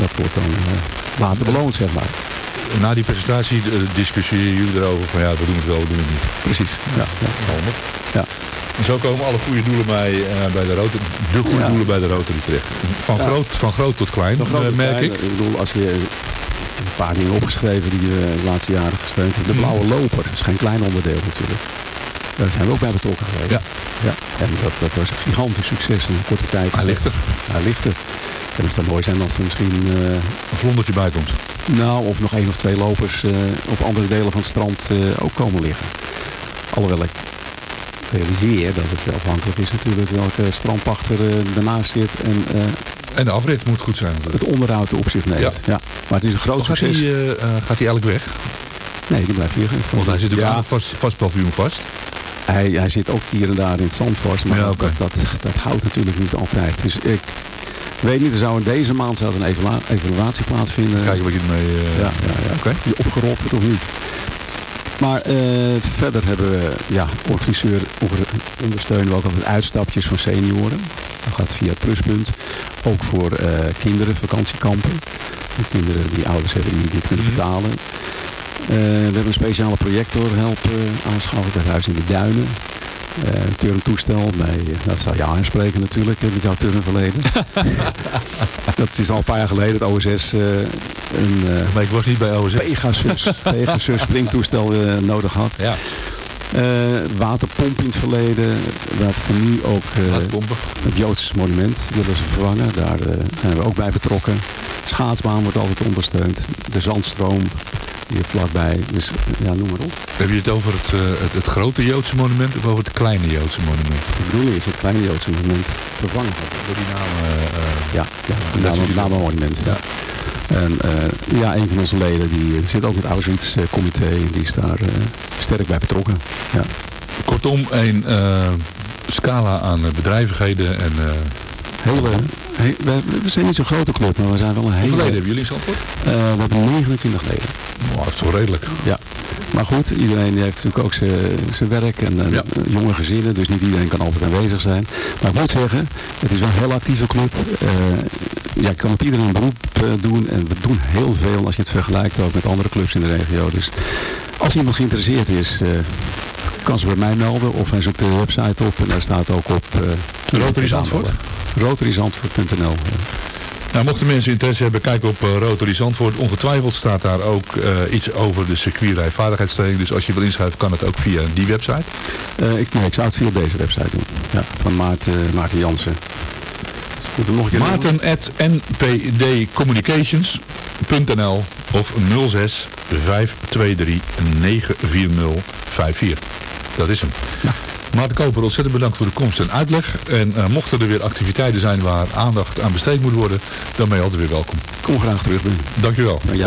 dat wordt dan eh, later beloond, zeg maar. Na die presentatie eh, discussiëren jullie erover van ja, we doen het wel, we doen het niet. Precies, ja. ja. Ja. En zo komen alle goede doelen bij, bij de Rotary, de goede Ja. doelen bij de Rotary terecht. Van, Ja. groot, van groot tot klein, merk ik. Ik bedoel, als je een paar dingen opgeschreven die we de laatste jaren gesteund hebben. De blauwe loper, dat is geen klein onderdeel natuurlijk. Daar zijn we ook bij betrokken geweest. Ja. ja. En dat, dat was een gigantisch succes in een korte tijd. Hij ligt er. Hij ligt er. En het zou mooi zijn als er misschien... eh, Een vlondertje bij komt. Nou, of nog één of twee lopers eh, op andere delen van het strand eh, ook komen liggen. Alhoewel ik realiseer dat het afhankelijk is natuurlijk welke strandpachter eh ernaast zit en eh, En de afrit moet goed zijn. het onderhoud op zich neemt. Ja. Ja. Maar het is een groot gaat succes. hij, eh, gaat hij eigenlijk weg? Nee, die blijft hier. Want hij zit ja, aan vast, vast paviljoen vast. hij, hij zit ook hier en daar in het zand vast. Maar Ja, dat, dat, dat houdt natuurlijk niet altijd. Dus ik weet niet, er zou in deze maand zou een evalua- evaluatie plaatsvinden. Kijken wat je ermee... eh, Ja, ja, ja. Oké. Die opgerold wordt of niet. Maar eh, verder hebben we, ja, organiseur, onder- ondersteunen we ook altijd uitstapjes van senioren. Dat gaat via het pluspunt. Ook voor eh, kinderen, vakantiekampen. De kinderen die ouders hebben die dit kunnen betalen. Eh, we hebben een speciale projector helpen aanschaffen. Dat huis in de Duinen. Eh, een turntoestel bij, dat zou je aanspreken natuurlijk, eh, met jouw turnverleden. [LAUGHS] dat is al een paar jaar geleden, het OSS, eh, een eh, Maar ik was niet bij OSS. Pegasus, [LAUGHS] Pegasus springtoestel eh, nodig had. Ja. Eh, waterpomp in het verleden, wat we nu ook eh, Waterpompen. het Joods monument willen ze vervangen. Daar eh, zijn we ook bij betrokken. Schaatsbaan wordt altijd ondersteund. De zandstroom hier vlakbij. Dus ja, noem maar op. Heb je het over het, eh, het, het grote Joodse monument of over het kleine Joodse monument? De bedoeling is het kleine Joodse monument vervangen. Door die namen... eh, Ja, ja je dan. namenmonument. Ja. En eh, ja, een van onze leden die eh, zit ook in het Auschwitz-comité. Die is daar eh, sterk bij betrokken. Ja. Kortom, een eh, scala aan eh, bedrijvigheden en... eh, Hele, we, we zijn niet zo'n grote club, maar we zijn wel een hele... hoeveel leden hebben jullie in Zandvoort? Eh, we hebben 29 leden. Wow, dat is toch redelijk. Ja. Maar goed, iedereen heeft natuurlijk ook zijn- zijn werk en eh, Ja. jonge gezinnen, dus niet iedereen kan altijd aanwezig zijn. Maar ik moet zeggen, het is wel een heel actieve club. Eh ja, je kan op iedereen een beroep doen en we doen heel veel als je het vergelijkt ook met andere clubs in de regio. Dus als iemand geïnteresseerd is, kan ze bij mij melden of hij zoekt de website op en daar staat ook op... eh, Rotary Zandvoort? rotaryzandvoort.nl Nou, mochten mensen interesse hebben, kijk op Rotary Zandvoort. Ongetwijfeld staat daar ook eh, iets over de circuitrijvaardigheidstraining. Dus als je wil inschrijven, kan het ook via die website. Eh, ik, nee, ik zou het via deze website doen. Ja, van Maarten, Maarten Jansen. Keer Maarten at npdcommunications.nl of 06 523 940 54. Dat is hem. Maarten Koper, ontzettend bedankt voor de komst en uitleg. En eh, mochten er weer activiteiten zijn waar aandacht aan besteed moet worden, dan ben je altijd weer welkom. Kom graag terug. Ben. Dankjewel. Ja.